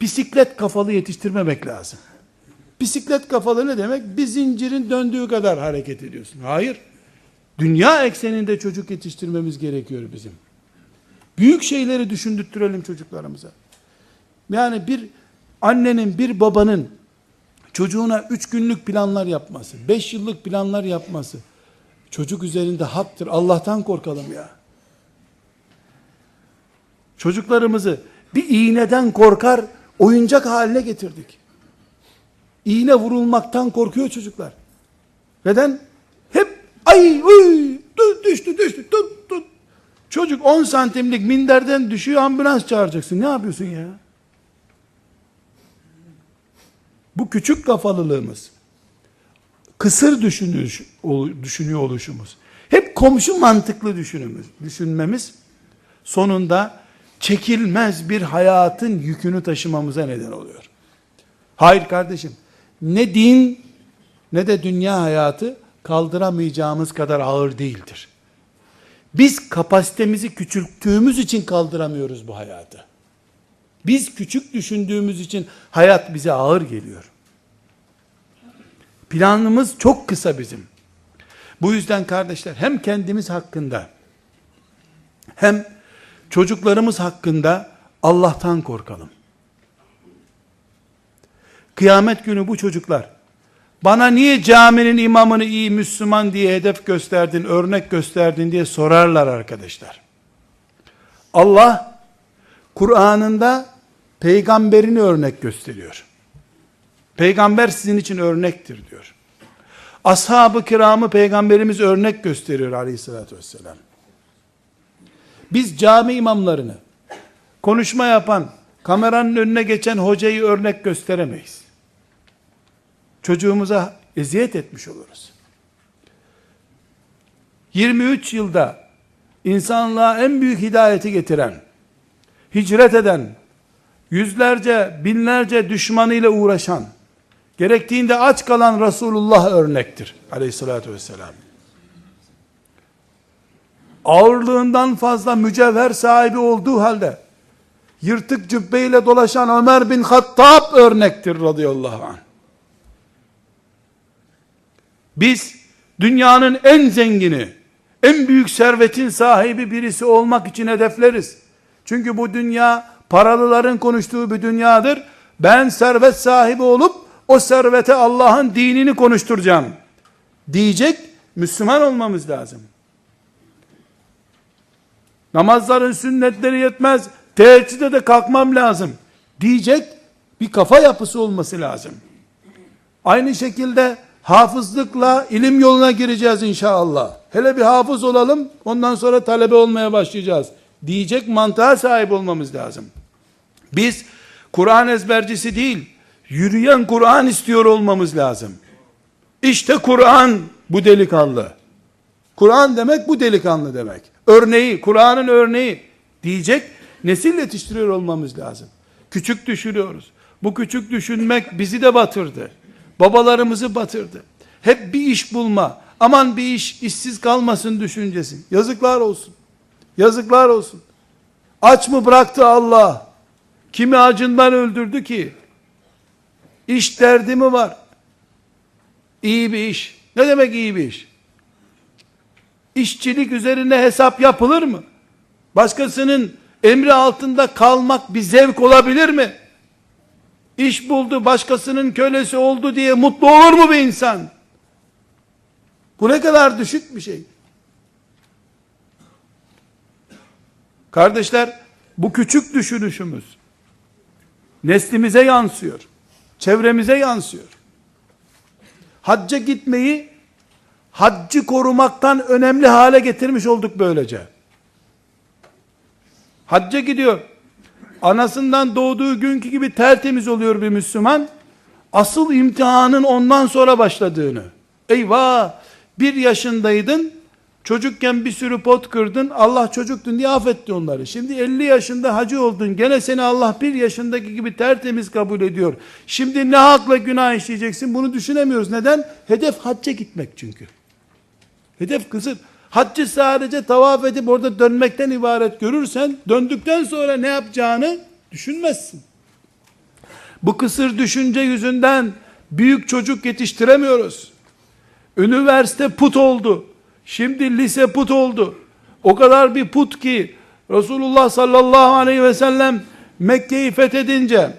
bisiklet kafalı yetiştirmemek lazım. Bisiklet kafalı ne demek? Bir zincirin döndüğü kadar hareket ediyorsun. Hayır. Dünya ekseninde çocuk yetiştirmemiz gerekiyor bizim. Büyük şeyleri düşündürtürelim çocuklarımıza. Yani bir annenin, bir babanın çocuğuna üç günlük planlar yapması, beş yıllık planlar yapması, çocuk üzerinde haktır. Allah'tan korkalım ya. Çocuklarımızı bir iğneden korkar, oyuncak haline getirdik. İğne vurulmaktan korkuyor çocuklar. Neden? Hep ay uy, düştü düştü tut tut. Çocuk 10 santimlik minderden düşüyor ambulans çağıracaksın. Ne yapıyorsun ya? Bu küçük kafalılığımız, kısır düşünüş, düşünüyor oluşumuz, hep komşu mantıklı düşünümüz, düşünmemiz sonunda çekilmez bir hayatın yükünü taşımamıza neden oluyor. Hayır kardeşim, ne din ne de dünya hayatı kaldıramayacağımız kadar ağır değildir. Biz kapasitemizi küçülttüğümüz için kaldıramıyoruz bu hayatı. Biz küçük düşündüğümüz için hayat bize ağır geliyor. Planımız çok kısa bizim. Bu yüzden kardeşler hem kendimiz hakkında hem çocuklarımız hakkında Allah'tan korkalım. Kıyamet günü bu çocuklar bana niye caminin imamını iyi Müslüman diye hedef gösterdin, örnek gösterdin diye sorarlar arkadaşlar. Allah Kur'an'ında peygamberini örnek gösteriyor. Peygamber sizin için örnektir diyor. Ashab-ı kiramı peygamberimiz örnek gösteriyor aleyhissalatü vesselam. Biz cami imamlarını, konuşma yapan, kameranın önüne geçen hocayı örnek gösteremeyiz. Çocuğumuza eziyet etmiş oluruz. 23 yılda insanlığa en büyük hidayeti getiren, hicret eden, yüzlerce, binlerce düşmanıyla uğraşan, gerektiğinde aç kalan Resulullah örnektir. Aleyhissalatü vesselam. Ağırlığından fazla mücevher sahibi olduğu halde, yırtık cübbeyle dolaşan Ömer bin Hattab örnektir radıyallahu anh. Biz dünyanın en zengini, en büyük servetin sahibi birisi olmak için hedefleriz. Çünkü bu dünya paralıların konuştuğu bir dünyadır. Ben servet sahibi olup o servete Allah'ın dinini konuşturacağım. Diyecek Müslüman olmamız lazım. Namazların sünnetleri yetmez. Teheccüde de kalkmam lazım. Diyecek bir kafa yapısı olması lazım. Aynı şekilde hafızlıkla ilim yoluna gireceğiz inşallah. Hele bir hafız olalım, ondan sonra talebe olmaya başlayacağız. Diyecek mantığa sahip olmamız lazım. Biz Kur'an ezbercisi değil, yürüyen Kur'an istiyor olmamız lazım. İşte Kur'an bu delikanlı. Kur'an demek bu delikanlı demek. Örneği, Kur'an'ın örneği diyecek nesil yetiştiriyor olmamız lazım. Küçük düşürüyoruz. Bu küçük düşünmek bizi de batırdı. Babalarımızı batırdı. Hep bir iş bulma, aman bir iş işsiz kalmasın düşüncesi. Yazıklar olsun. Yazıklar olsun. Aç mı bıraktı Allah? Kimi acından öldürdü ki? İş derdi mi var? İyi bir iş. Ne demek iyi bir iş? İşçilik üzerine hesap yapılır mı? Başkasının emri altında kalmak bir zevk olabilir mi? İş buldu, başkasının kölesi oldu diye mutlu olur mu bir insan? Bu ne kadar düşük bir şey. Kardeşler, bu küçük düşünüşümüz neslimize yansıyor. Çevremize yansıyor. Hacca gitmeyi haccı korumaktan önemli hale getirmiş olduk böylece. Hacca gidiyor. Anasından doğduğu günkü gibi tertemiz oluyor bir Müslüman. Asıl imtihanın ondan sonra başladığını. Eyvah! Bir yaşındaydın, çocukken bir sürü pot kırdın, Allah çocuktun diye affetti onları. Şimdi 50 yaşında hacı oldun, gene seni Allah bir yaşındaki gibi tertemiz kabul ediyor. Şimdi ne hakla günah işleyeceksin bunu düşünemiyoruz. Neden? Hedef hacca gitmek çünkü. Hedef kısır. Haccı sadece tavaf edip orada dönmekten ibaret görürsen, döndükten sonra ne yapacağını düşünmezsin. Bu kısır düşünce yüzünden büyük çocuk yetiştiremiyoruz. Üniversite put oldu. Şimdi lise put oldu. O kadar bir put ki Resulullah sallallahu aleyhi ve sellem Mekke'yi fethedince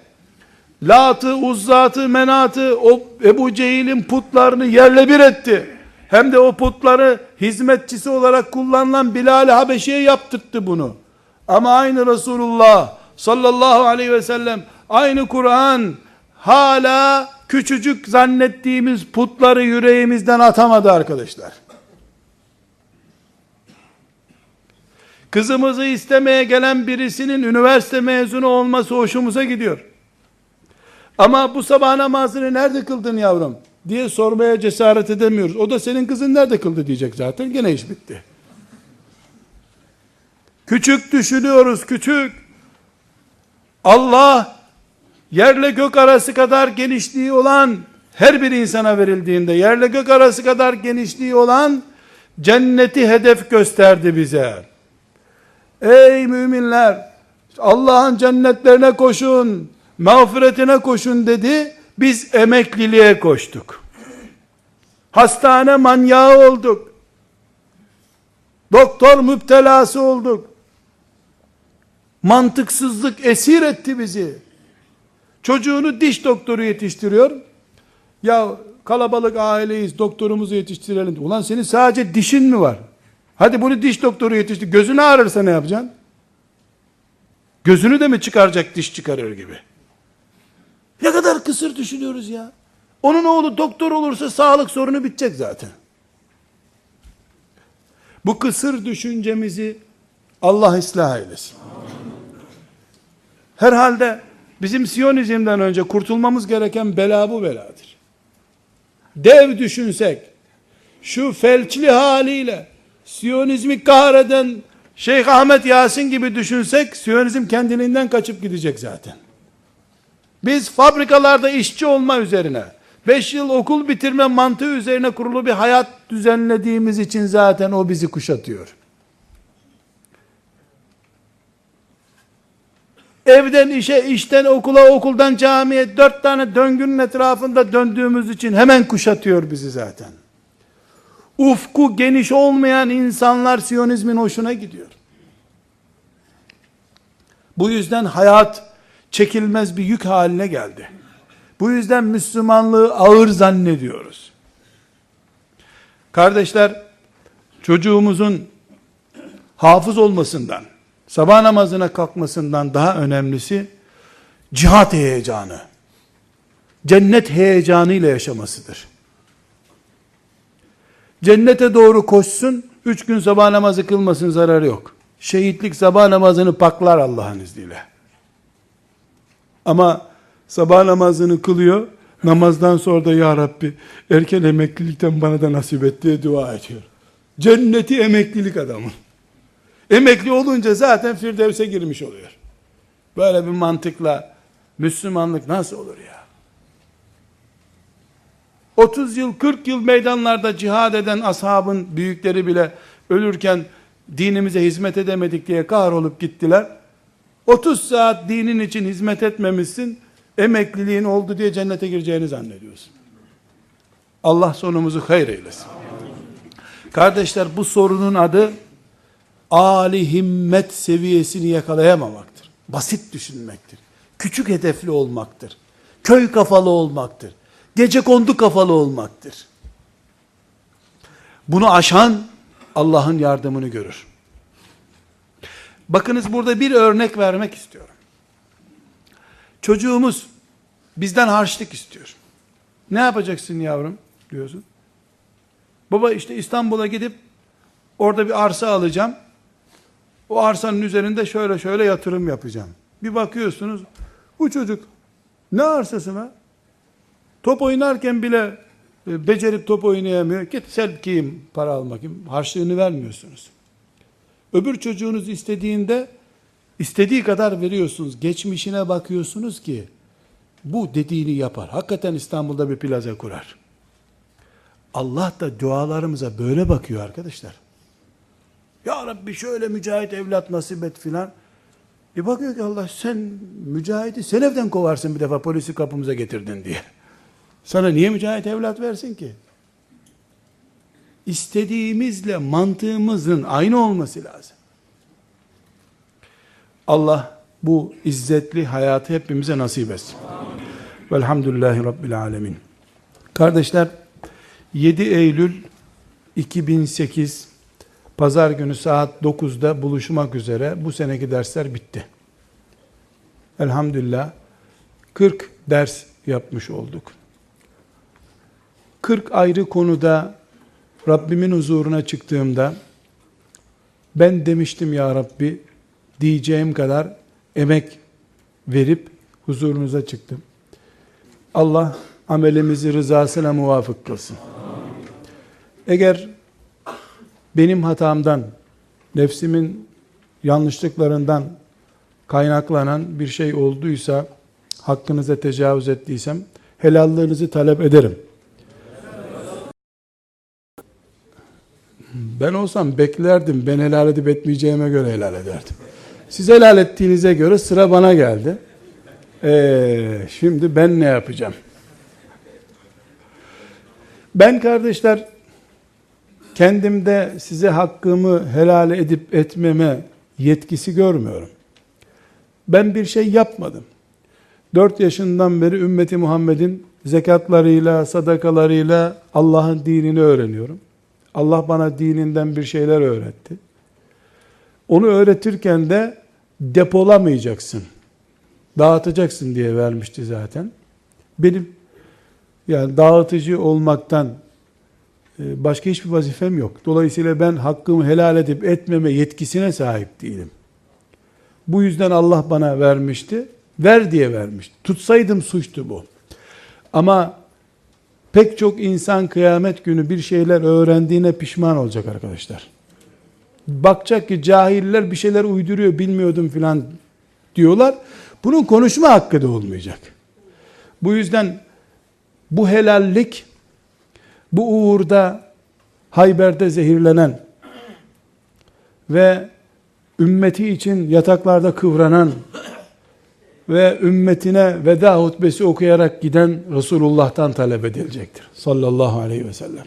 Lat'ı, Uzzat'ı, Menat'ı, o Ebu Cehil'in putlarını yerle bir etti. Hem de o putları hizmetçisi olarak kullanılan Bilal-i Habeşi'ye yaptırttı bunu. Ama aynı Resulullah sallallahu aleyhi ve sellem, aynı Kur'an hala küçücük zannettiğimiz putları yüreğimizden atamadı arkadaşlar. Kızımızı istemeye gelen birisinin üniversite mezunu olması hoşumuza gidiyor. Ama bu sabah namazını nerede kıldın yavrum? diye sormaya cesaret edemiyoruz. O da senin kızın nerede kıldı diyecek zaten. Gene iş bitti. Küçük düşünüyoruz küçük. Allah yerle gök arası kadar genişliği olan her bir insana verildiğinde yerle gök arası kadar genişliği olan cenneti hedef gösterdi bize. Ey müminler Allah'ın cennetlerine koşun, mağfiretine koşun dedi. Biz emekliliğe koştuk. Hastane manyağı olduk. Doktor müptelası olduk. Mantıksızlık esir etti bizi. Çocuğunu diş doktoru yetiştiriyor. Ya kalabalık aileyiz doktorumuzu yetiştirelim. Ulan senin sadece dişin mi var? Hadi bunu diş doktoru yetiştir. Gözünü ağrırsa ne yapacaksın? Gözünü de mi çıkaracak diş çıkarır gibi? Ne kadar kısır düşünüyoruz ya. Onun oğlu doktor olursa sağlık sorunu bitecek zaten. Bu kısır düşüncemizi Allah ıslah eylesin. Herhalde bizim Siyonizmden önce kurtulmamız gereken bela bu beladır. Dev düşünsek, şu felçli haliyle Siyonizmi kahreden Şeyh Ahmet Yasin gibi düşünsek, Siyonizm kendiliğinden kaçıp gidecek zaten. Biz fabrikalarda işçi olma üzerine, 5 yıl okul bitirme mantığı üzerine kurulu bir hayat düzenlediğimiz için zaten o bizi kuşatıyor. Evden işe, işten okula, okuldan camiye dört tane döngünün etrafında döndüğümüz için hemen kuşatıyor bizi zaten. Ufku geniş olmayan insanlar Siyonizmin hoşuna gidiyor. Bu yüzden hayat çekilmez bir yük haline geldi. Bu yüzden Müslümanlığı ağır zannediyoruz. Kardeşler, çocuğumuzun hafız olmasından, sabah namazına kalkmasından daha önemlisi, cihat heyecanı, cennet heyecanıyla yaşamasıdır. Cennete doğru koşsun, üç gün sabah namazı kılmasın zararı yok. Şehitlik sabah namazını paklar Allah'ın izniyle. Ama sabah namazını kılıyor, namazdan sonra da ya Rabbi erken emeklilikten bana da nasip et diye dua ediyor. Cenneti emeklilik adamı. Emekli olunca zaten Firdevs'e girmiş oluyor. Böyle bir mantıkla Müslümanlık nasıl olur ya? 30 yıl 40 yıl meydanlarda cihad eden ashabın büyükleri bile ölürken dinimize hizmet edemedik diye kahrolup gittiler. 30 saat dinin için hizmet etmemişsin, emekliliğin oldu diye cennete gireceğini zannediyorsun. Allah sonumuzu hayır eylesin. Kardeşler bu sorunun adı Ali himmet seviyesini yakalayamamaktır. Basit düşünmektir. Küçük hedefli olmaktır. Köy kafalı olmaktır. Gece kondu kafalı olmaktır. Bunu aşan Allah'ın yardımını görür. Bakınız burada bir örnek vermek istiyorum. Çocuğumuz bizden harçlık istiyor. Ne yapacaksın yavrum diyorsun. Baba işte İstanbul'a gidip orada bir arsa alacağım. O arsanın üzerinde şöyle şöyle yatırım yapacağım. Bir bakıyorsunuz bu çocuk ne arsası var? Top oynarken bile e, becerip top oynayamıyor. Git sevkiyim para almak. Harçlığını vermiyorsunuz. Öbür çocuğunuz istediğinde istediği kadar veriyorsunuz. Geçmişine bakıyorsunuz ki bu dediğini yapar. Hakikaten İstanbul'da bir plaza kurar. Allah da dualarımıza böyle bakıyor arkadaşlar. Ya Rabbi şöyle mücahit evlat nasip et filan. Bir bakıyor ki Allah sen mücahidi sen evden kovarsın bir defa polisi kapımıza getirdin diye. Sana niye mücahit evlat versin ki? İstediğimizle mantığımızın aynı olması lazım. Allah bu izzetli hayatı hepimize nasip etsin. Velhamdülillahi Rabbil Alemin. Kardeşler, 7 Eylül 2008 Pazar günü saat 9'da buluşmak üzere bu seneki dersler bitti. Elhamdülillah 40 ders yapmış olduk. 40 ayrı konuda Rabbimin huzuruna çıktığımda ben demiştim ya Rabbi diyeceğim kadar emek verip huzurunuza çıktım. Allah amelimizi rızasına muvafık kılsın. Eğer benim hatamdan, nefsimin yanlışlıklarından kaynaklanan bir şey olduysa, hakkınıza tecavüz ettiysem, helallığınızı talep ederim. Ben olsam beklerdim, ben helal edip etmeyeceğime göre helal ederdim. Siz helal ettiğinize göre sıra bana geldi. Ee, şimdi ben ne yapacağım? Ben kardeşler kendimde size hakkımı helal edip etmeme yetkisi görmüyorum. Ben bir şey yapmadım. Dört yaşından beri ümmeti Muhammed'in zekatlarıyla, sadakalarıyla Allah'ın dinini öğreniyorum. Allah bana dininden bir şeyler öğretti. Onu öğretirken de depolamayacaksın, dağıtacaksın diye vermişti zaten. Benim yani dağıtıcı olmaktan e, başka hiçbir vazifem yok. Dolayısıyla ben hakkımı helal edip etmeme yetkisine sahip değilim. Bu yüzden Allah bana vermişti. Ver diye vermişti. Tutsaydım suçtu bu. Ama pek çok insan kıyamet günü bir şeyler öğrendiğine pişman olacak arkadaşlar. Bakacak ki cahiller bir şeyler uyduruyor bilmiyordum filan diyorlar. Bunun konuşma hakkı da olmayacak. Bu yüzden bu helallik bu uğurda Hayber'de zehirlenen ve ümmeti için yataklarda kıvranan ve ümmetine veda hutbesi okuyarak giden Resulullah'tan talep edilecektir. Sallallahu aleyhi ve sellem.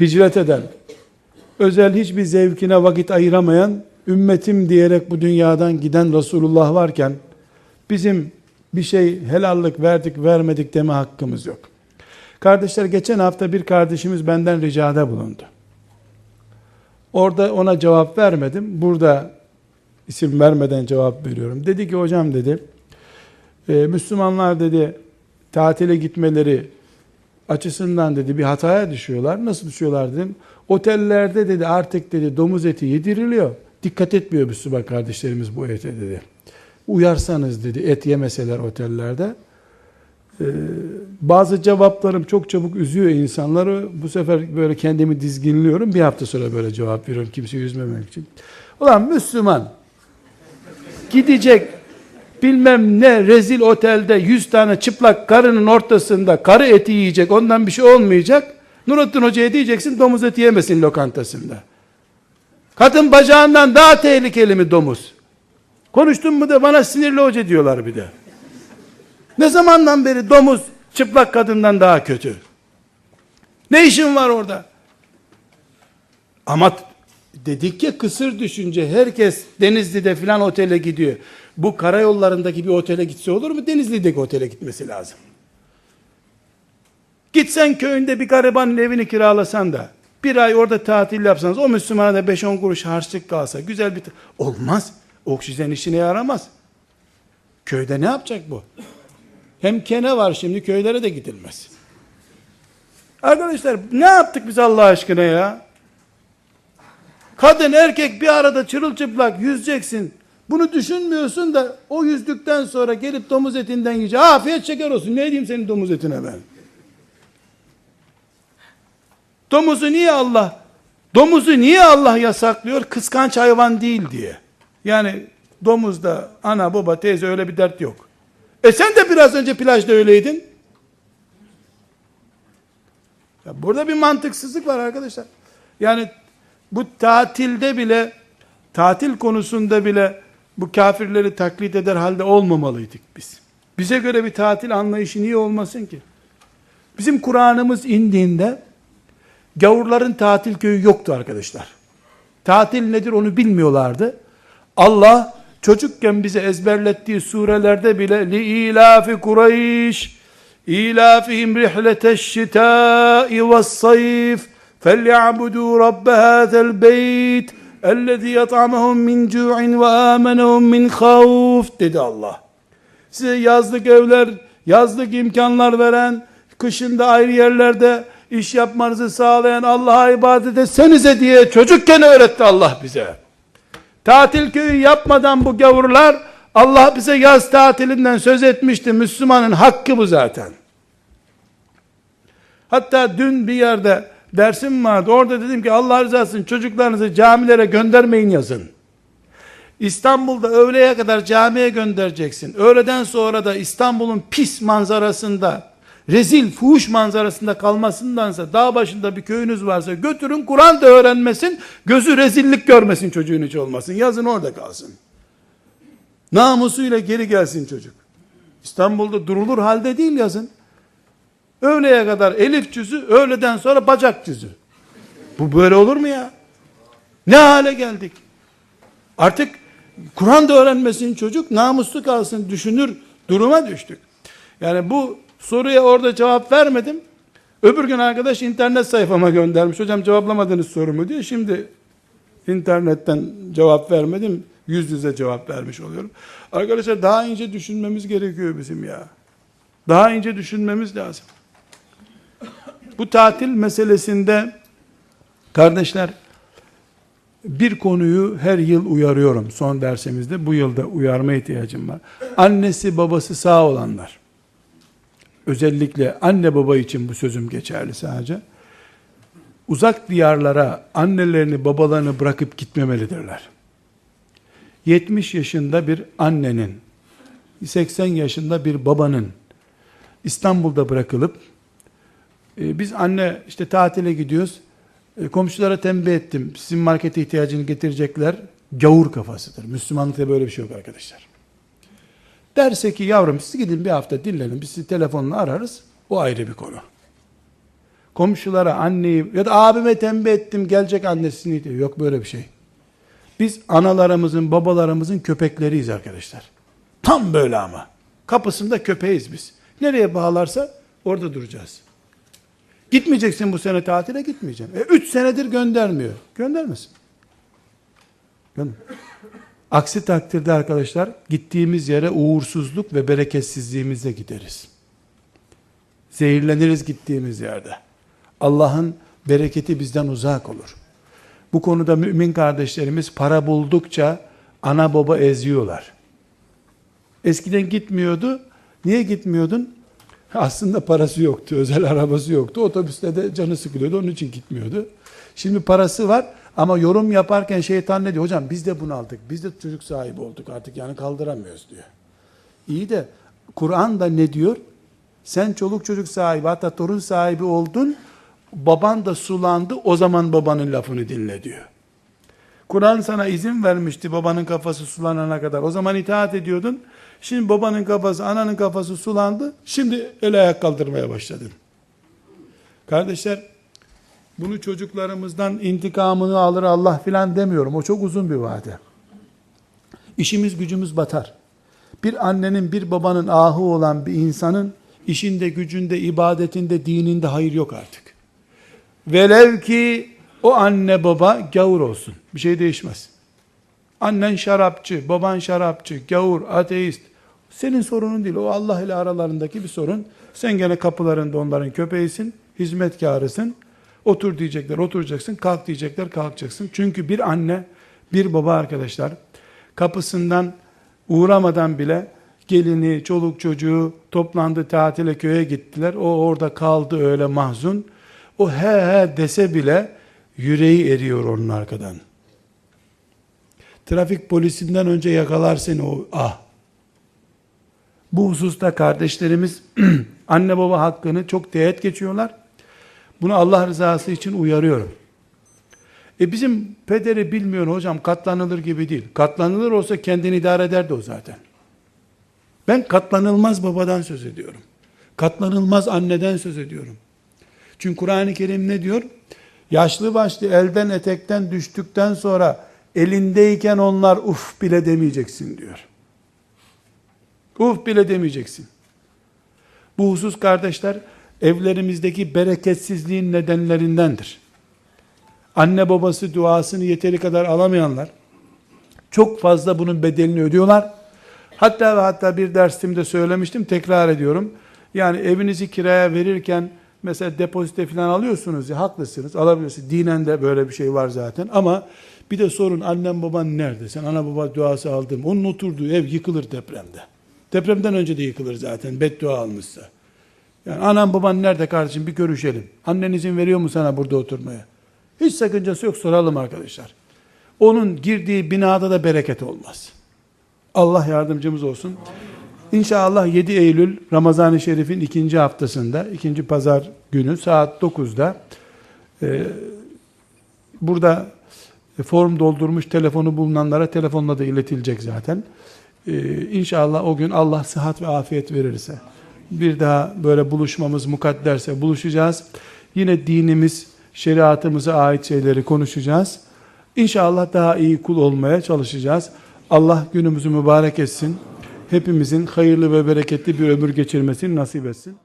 Hicret eden, özel hiçbir zevkine vakit ayıramayan, ümmetim diyerek bu dünyadan giden Resulullah varken, bizim bir şey helallik verdik vermedik deme hakkımız yok. Kardeşler geçen hafta bir kardeşimiz benden ricada bulundu. Orada ona cevap vermedim. Burada isim vermeden cevap veriyorum. Dedi ki hocam dedi, e, Müslümanlar dedi tatile gitmeleri açısından dedi bir hataya düşüyorlar. Nasıl düşüyorlar dedim. Otellerde dedi artık dedi domuz eti yediriliyor. Dikkat etmiyor Müslüman kardeşlerimiz bu ete dedi. Uyarsanız dedi et yemeseler otellerde. Ee, bazı cevaplarım çok çabuk üzüyor insanları. Bu sefer böyle kendimi dizginliyorum. Bir hafta sonra böyle cevap veriyorum kimseyi üzmemek için. Ulan Müslüman gidecek bilmem ne rezil otelde 100 tane çıplak karının ortasında karı eti yiyecek ondan bir şey olmayacak. Nurattin Hoca'ya diyeceksin domuz eti yemesin lokantasında. Kadın bacağından daha tehlikeli mi domuz? Konuştun mu da bana sinirli hoca diyorlar bir de. Ne zamandan beri domuz çıplak kadından daha kötü? Ne işin var orada? Ama dedik ya kısır düşünce herkes Denizli'de filan otele gidiyor. Bu karayollarındaki bir otele gitse olur mu? Denizli'deki otele gitmesi lazım. Gitsen köyünde bir garibanın evini kiralasan da bir ay orada tatil yapsanız o Müslümana da 5-10 kuruş harçlık kalsa güzel bir olmaz. Oksijen işine yaramaz. Köyde ne yapacak bu? Hem kene var şimdi köylere de gidilmez. Arkadaşlar ne yaptık biz Allah aşkına ya? Kadın erkek bir arada çırılçıplak yüzeceksin. Bunu düşünmüyorsun da o yüzdükten sonra gelip domuz etinden yiyeceksin. Afiyet şeker olsun. Ne diyeyim senin domuz etine ben? Domuzu niye Allah domuzu niye Allah yasaklıyor? Kıskanç hayvan değil diye. Yani domuzda ana baba teyze öyle bir dert yok. E sen de biraz önce plajda öyleydin. Ya burada bir mantıksızlık var arkadaşlar. Yani bu tatilde bile tatil konusunda bile bu kafirleri taklit eder halde olmamalıydık biz. Bize göre bir tatil anlayışı niye olmasın ki? Bizim Kur'an'ımız indiğinde gavurların tatil köyü yoktu arkadaşlar. Tatil nedir onu bilmiyorlardı. Allah çocukken bize ezberlettiği surelerde bile li ilafi Kureyş ilafihim rihleteş şitai ve sayf فَلْيَعْبُدُوا رَبَّ هَذَا الْبَيْتِ اَلَّذِي يَطْعَمَهُمْ مِنْ جُوعٍ وَآمَنَهُمْ مِنْ خَوْفٍ dedi Allah. Size yazlık evler, yazlık imkanlar veren, kışında ayrı yerlerde iş yapmanızı sağlayan Allah'a ibadet etsenize diye çocukken öğretti Allah bize. Tatil köyü yapmadan bu gavurlar Allah bize yaz tatilinden söz etmişti. Müslümanın hakkı bu zaten. Hatta dün bir yerde dersim vardı. Orada dedim ki Allah rızası için çocuklarınızı camilere göndermeyin yazın. İstanbul'da öğleye kadar camiye göndereceksin. Öğleden sonra da İstanbul'un pis manzarasında, rezil, fuhuş manzarasında kalmasındansa, dağ başında bir köyünüz varsa götürün Kur'an da öğrenmesin, gözü rezillik görmesin çocuğun hiç olmasın. Yazın orada kalsın. Namusuyla geri gelsin çocuk. İstanbul'da durulur halde değil yazın. Öğleye kadar elif cüzü, öğleden sonra bacak cüzü. Bu böyle olur mu ya? Ne hale geldik? Artık Kur'an da öğrenmesin çocuk, namuslu kalsın düşünür duruma düştük. Yani bu soruya orada cevap vermedim. Öbür gün arkadaş internet sayfama göndermiş. Hocam cevaplamadınız sorumu diye. Şimdi internetten cevap vermedim. Yüz yüze cevap vermiş oluyorum. Arkadaşlar daha ince düşünmemiz gerekiyor bizim ya. Daha ince düşünmemiz lazım. Bu tatil meselesinde kardeşler bir konuyu her yıl uyarıyorum son dersimizde. Bu yılda uyarma ihtiyacım var. Annesi babası sağ olanlar. Özellikle anne baba için bu sözüm geçerli sadece. Uzak diyarlara annelerini babalarını bırakıp gitmemelidirler. 70 yaşında bir annenin 80 yaşında bir babanın İstanbul'da bırakılıp e, biz anne işte tatile gidiyoruz. E, komşulara tembih ettim. Sizin markete ihtiyacını getirecekler. Gavur kafasıdır. Müslümanlıkta böyle bir şey yok arkadaşlar. Derse ki yavrum siz gidin bir hafta dinlenin. Biz sizi telefonla ararız. O ayrı bir konu. Komşulara anneyi ya da abime tembih ettim gelecek annesini diyor. Yok böyle bir şey. Biz analarımızın babalarımızın köpekleriyiz arkadaşlar. Tam böyle ama. Kapısında köpeğiz biz. Nereye bağlarsa orada duracağız. Gitmeyeceksin bu sene tatile gitmeyeceğim. E, üç senedir göndermiyor. Göndermesin. Gönder. Aksi takdirde arkadaşlar gittiğimiz yere uğursuzluk ve bereketsizliğimizle gideriz. Zehirleniriz gittiğimiz yerde. Allah'ın bereketi bizden uzak olur. Bu konuda mümin kardeşlerimiz para buldukça ana baba eziyorlar. Eskiden gitmiyordu. Niye gitmiyordun? Aslında parası yoktu, özel arabası yoktu. Otobüste de canı sıkılıyordu, onun için gitmiyordu. Şimdi parası var ama yorum yaparken şeytan ne diyor? Hocam biz de bunu aldık, biz de çocuk sahibi olduk artık yani kaldıramıyoruz diyor. İyi de Kur'an da ne diyor? Sen çoluk çocuk sahibi hatta torun sahibi oldun, baban da sulandı o zaman babanın lafını dinle diyor. Kur'an sana izin vermişti babanın kafası sulanana kadar. O zaman itaat ediyordun. Şimdi babanın kafası, ananın kafası sulandı. Şimdi el ayak kaldırmaya başladın. Kardeşler, bunu çocuklarımızdan intikamını alır Allah filan demiyorum. O çok uzun bir vade. İşimiz gücümüz batar. Bir annenin, bir babanın ahı olan bir insanın işinde, gücünde, ibadetinde, dininde hayır yok artık. Velev ki o anne baba gavur olsun. Bir şey değişmez. Annen şarapçı, baban şarapçı, gavur, ateist. Senin sorunun değil. O Allah ile aralarındaki bir sorun. Sen gene kapılarında onların köpeğisin, hizmetkarısın. Otur diyecekler, oturacaksın. Kalk diyecekler, kalkacaksın. Çünkü bir anne, bir baba arkadaşlar kapısından uğramadan bile gelini, çoluk çocuğu toplandı tatile köye gittiler. O orada kaldı öyle mahzun. O he he dese bile yüreği eriyor onun arkadan. Trafik polisinden önce yakalar seni o ah. Bu hususta kardeşlerimiz anne baba hakkını çok teğet geçiyorlar. Bunu Allah rızası için uyarıyorum. E bizim pederi bilmiyor hocam katlanılır gibi değil. Katlanılır olsa kendini idare ederdi o zaten. Ben katlanılmaz babadan söz ediyorum. Katlanılmaz anneden söz ediyorum. Çünkü Kur'an-ı Kerim ne diyor? Yaşlı başlı elden etekten düştükten sonra elindeyken onlar uf bile demeyeceksin diyor. Uf bile demeyeceksin. Bu husus kardeşler evlerimizdeki bereketsizliğin nedenlerindendir. Anne babası duasını yeteri kadar alamayanlar çok fazla bunun bedelini ödüyorlar. Hatta ve hatta bir dersimde söylemiştim tekrar ediyorum. Yani evinizi kiraya verirken mesela depozite falan alıyorsunuz ya haklısınız alabilirsiniz. Dinen de böyle bir şey var zaten ama bir de sorun annem baban nerede? Sen ana baba duası aldın. Onun oturduğu ev yıkılır depremde. Depremden önce de yıkılır zaten beddua almışsa. Yani anam baban nerede kardeşim bir görüşelim. Annen izin veriyor mu sana burada oturmaya? Hiç sakıncası yok soralım arkadaşlar. Onun girdiği binada da bereket olmaz. Allah yardımcımız olsun. İnşallah 7 Eylül Ramazan-ı Şerif'in ikinci haftasında, ikinci pazar günü saat 9'da e, burada form doldurmuş telefonu bulunanlara telefonla da iletilecek zaten. E, İnşallah o gün Allah sıhhat ve afiyet verirse, bir daha böyle buluşmamız mukadderse buluşacağız. Yine dinimiz, şeriatımıza ait şeyleri konuşacağız. İnşallah daha iyi kul olmaya çalışacağız. Allah günümüzü mübarek etsin. Hepimizin hayırlı ve bereketli bir ömür geçirmesini nasip etsin.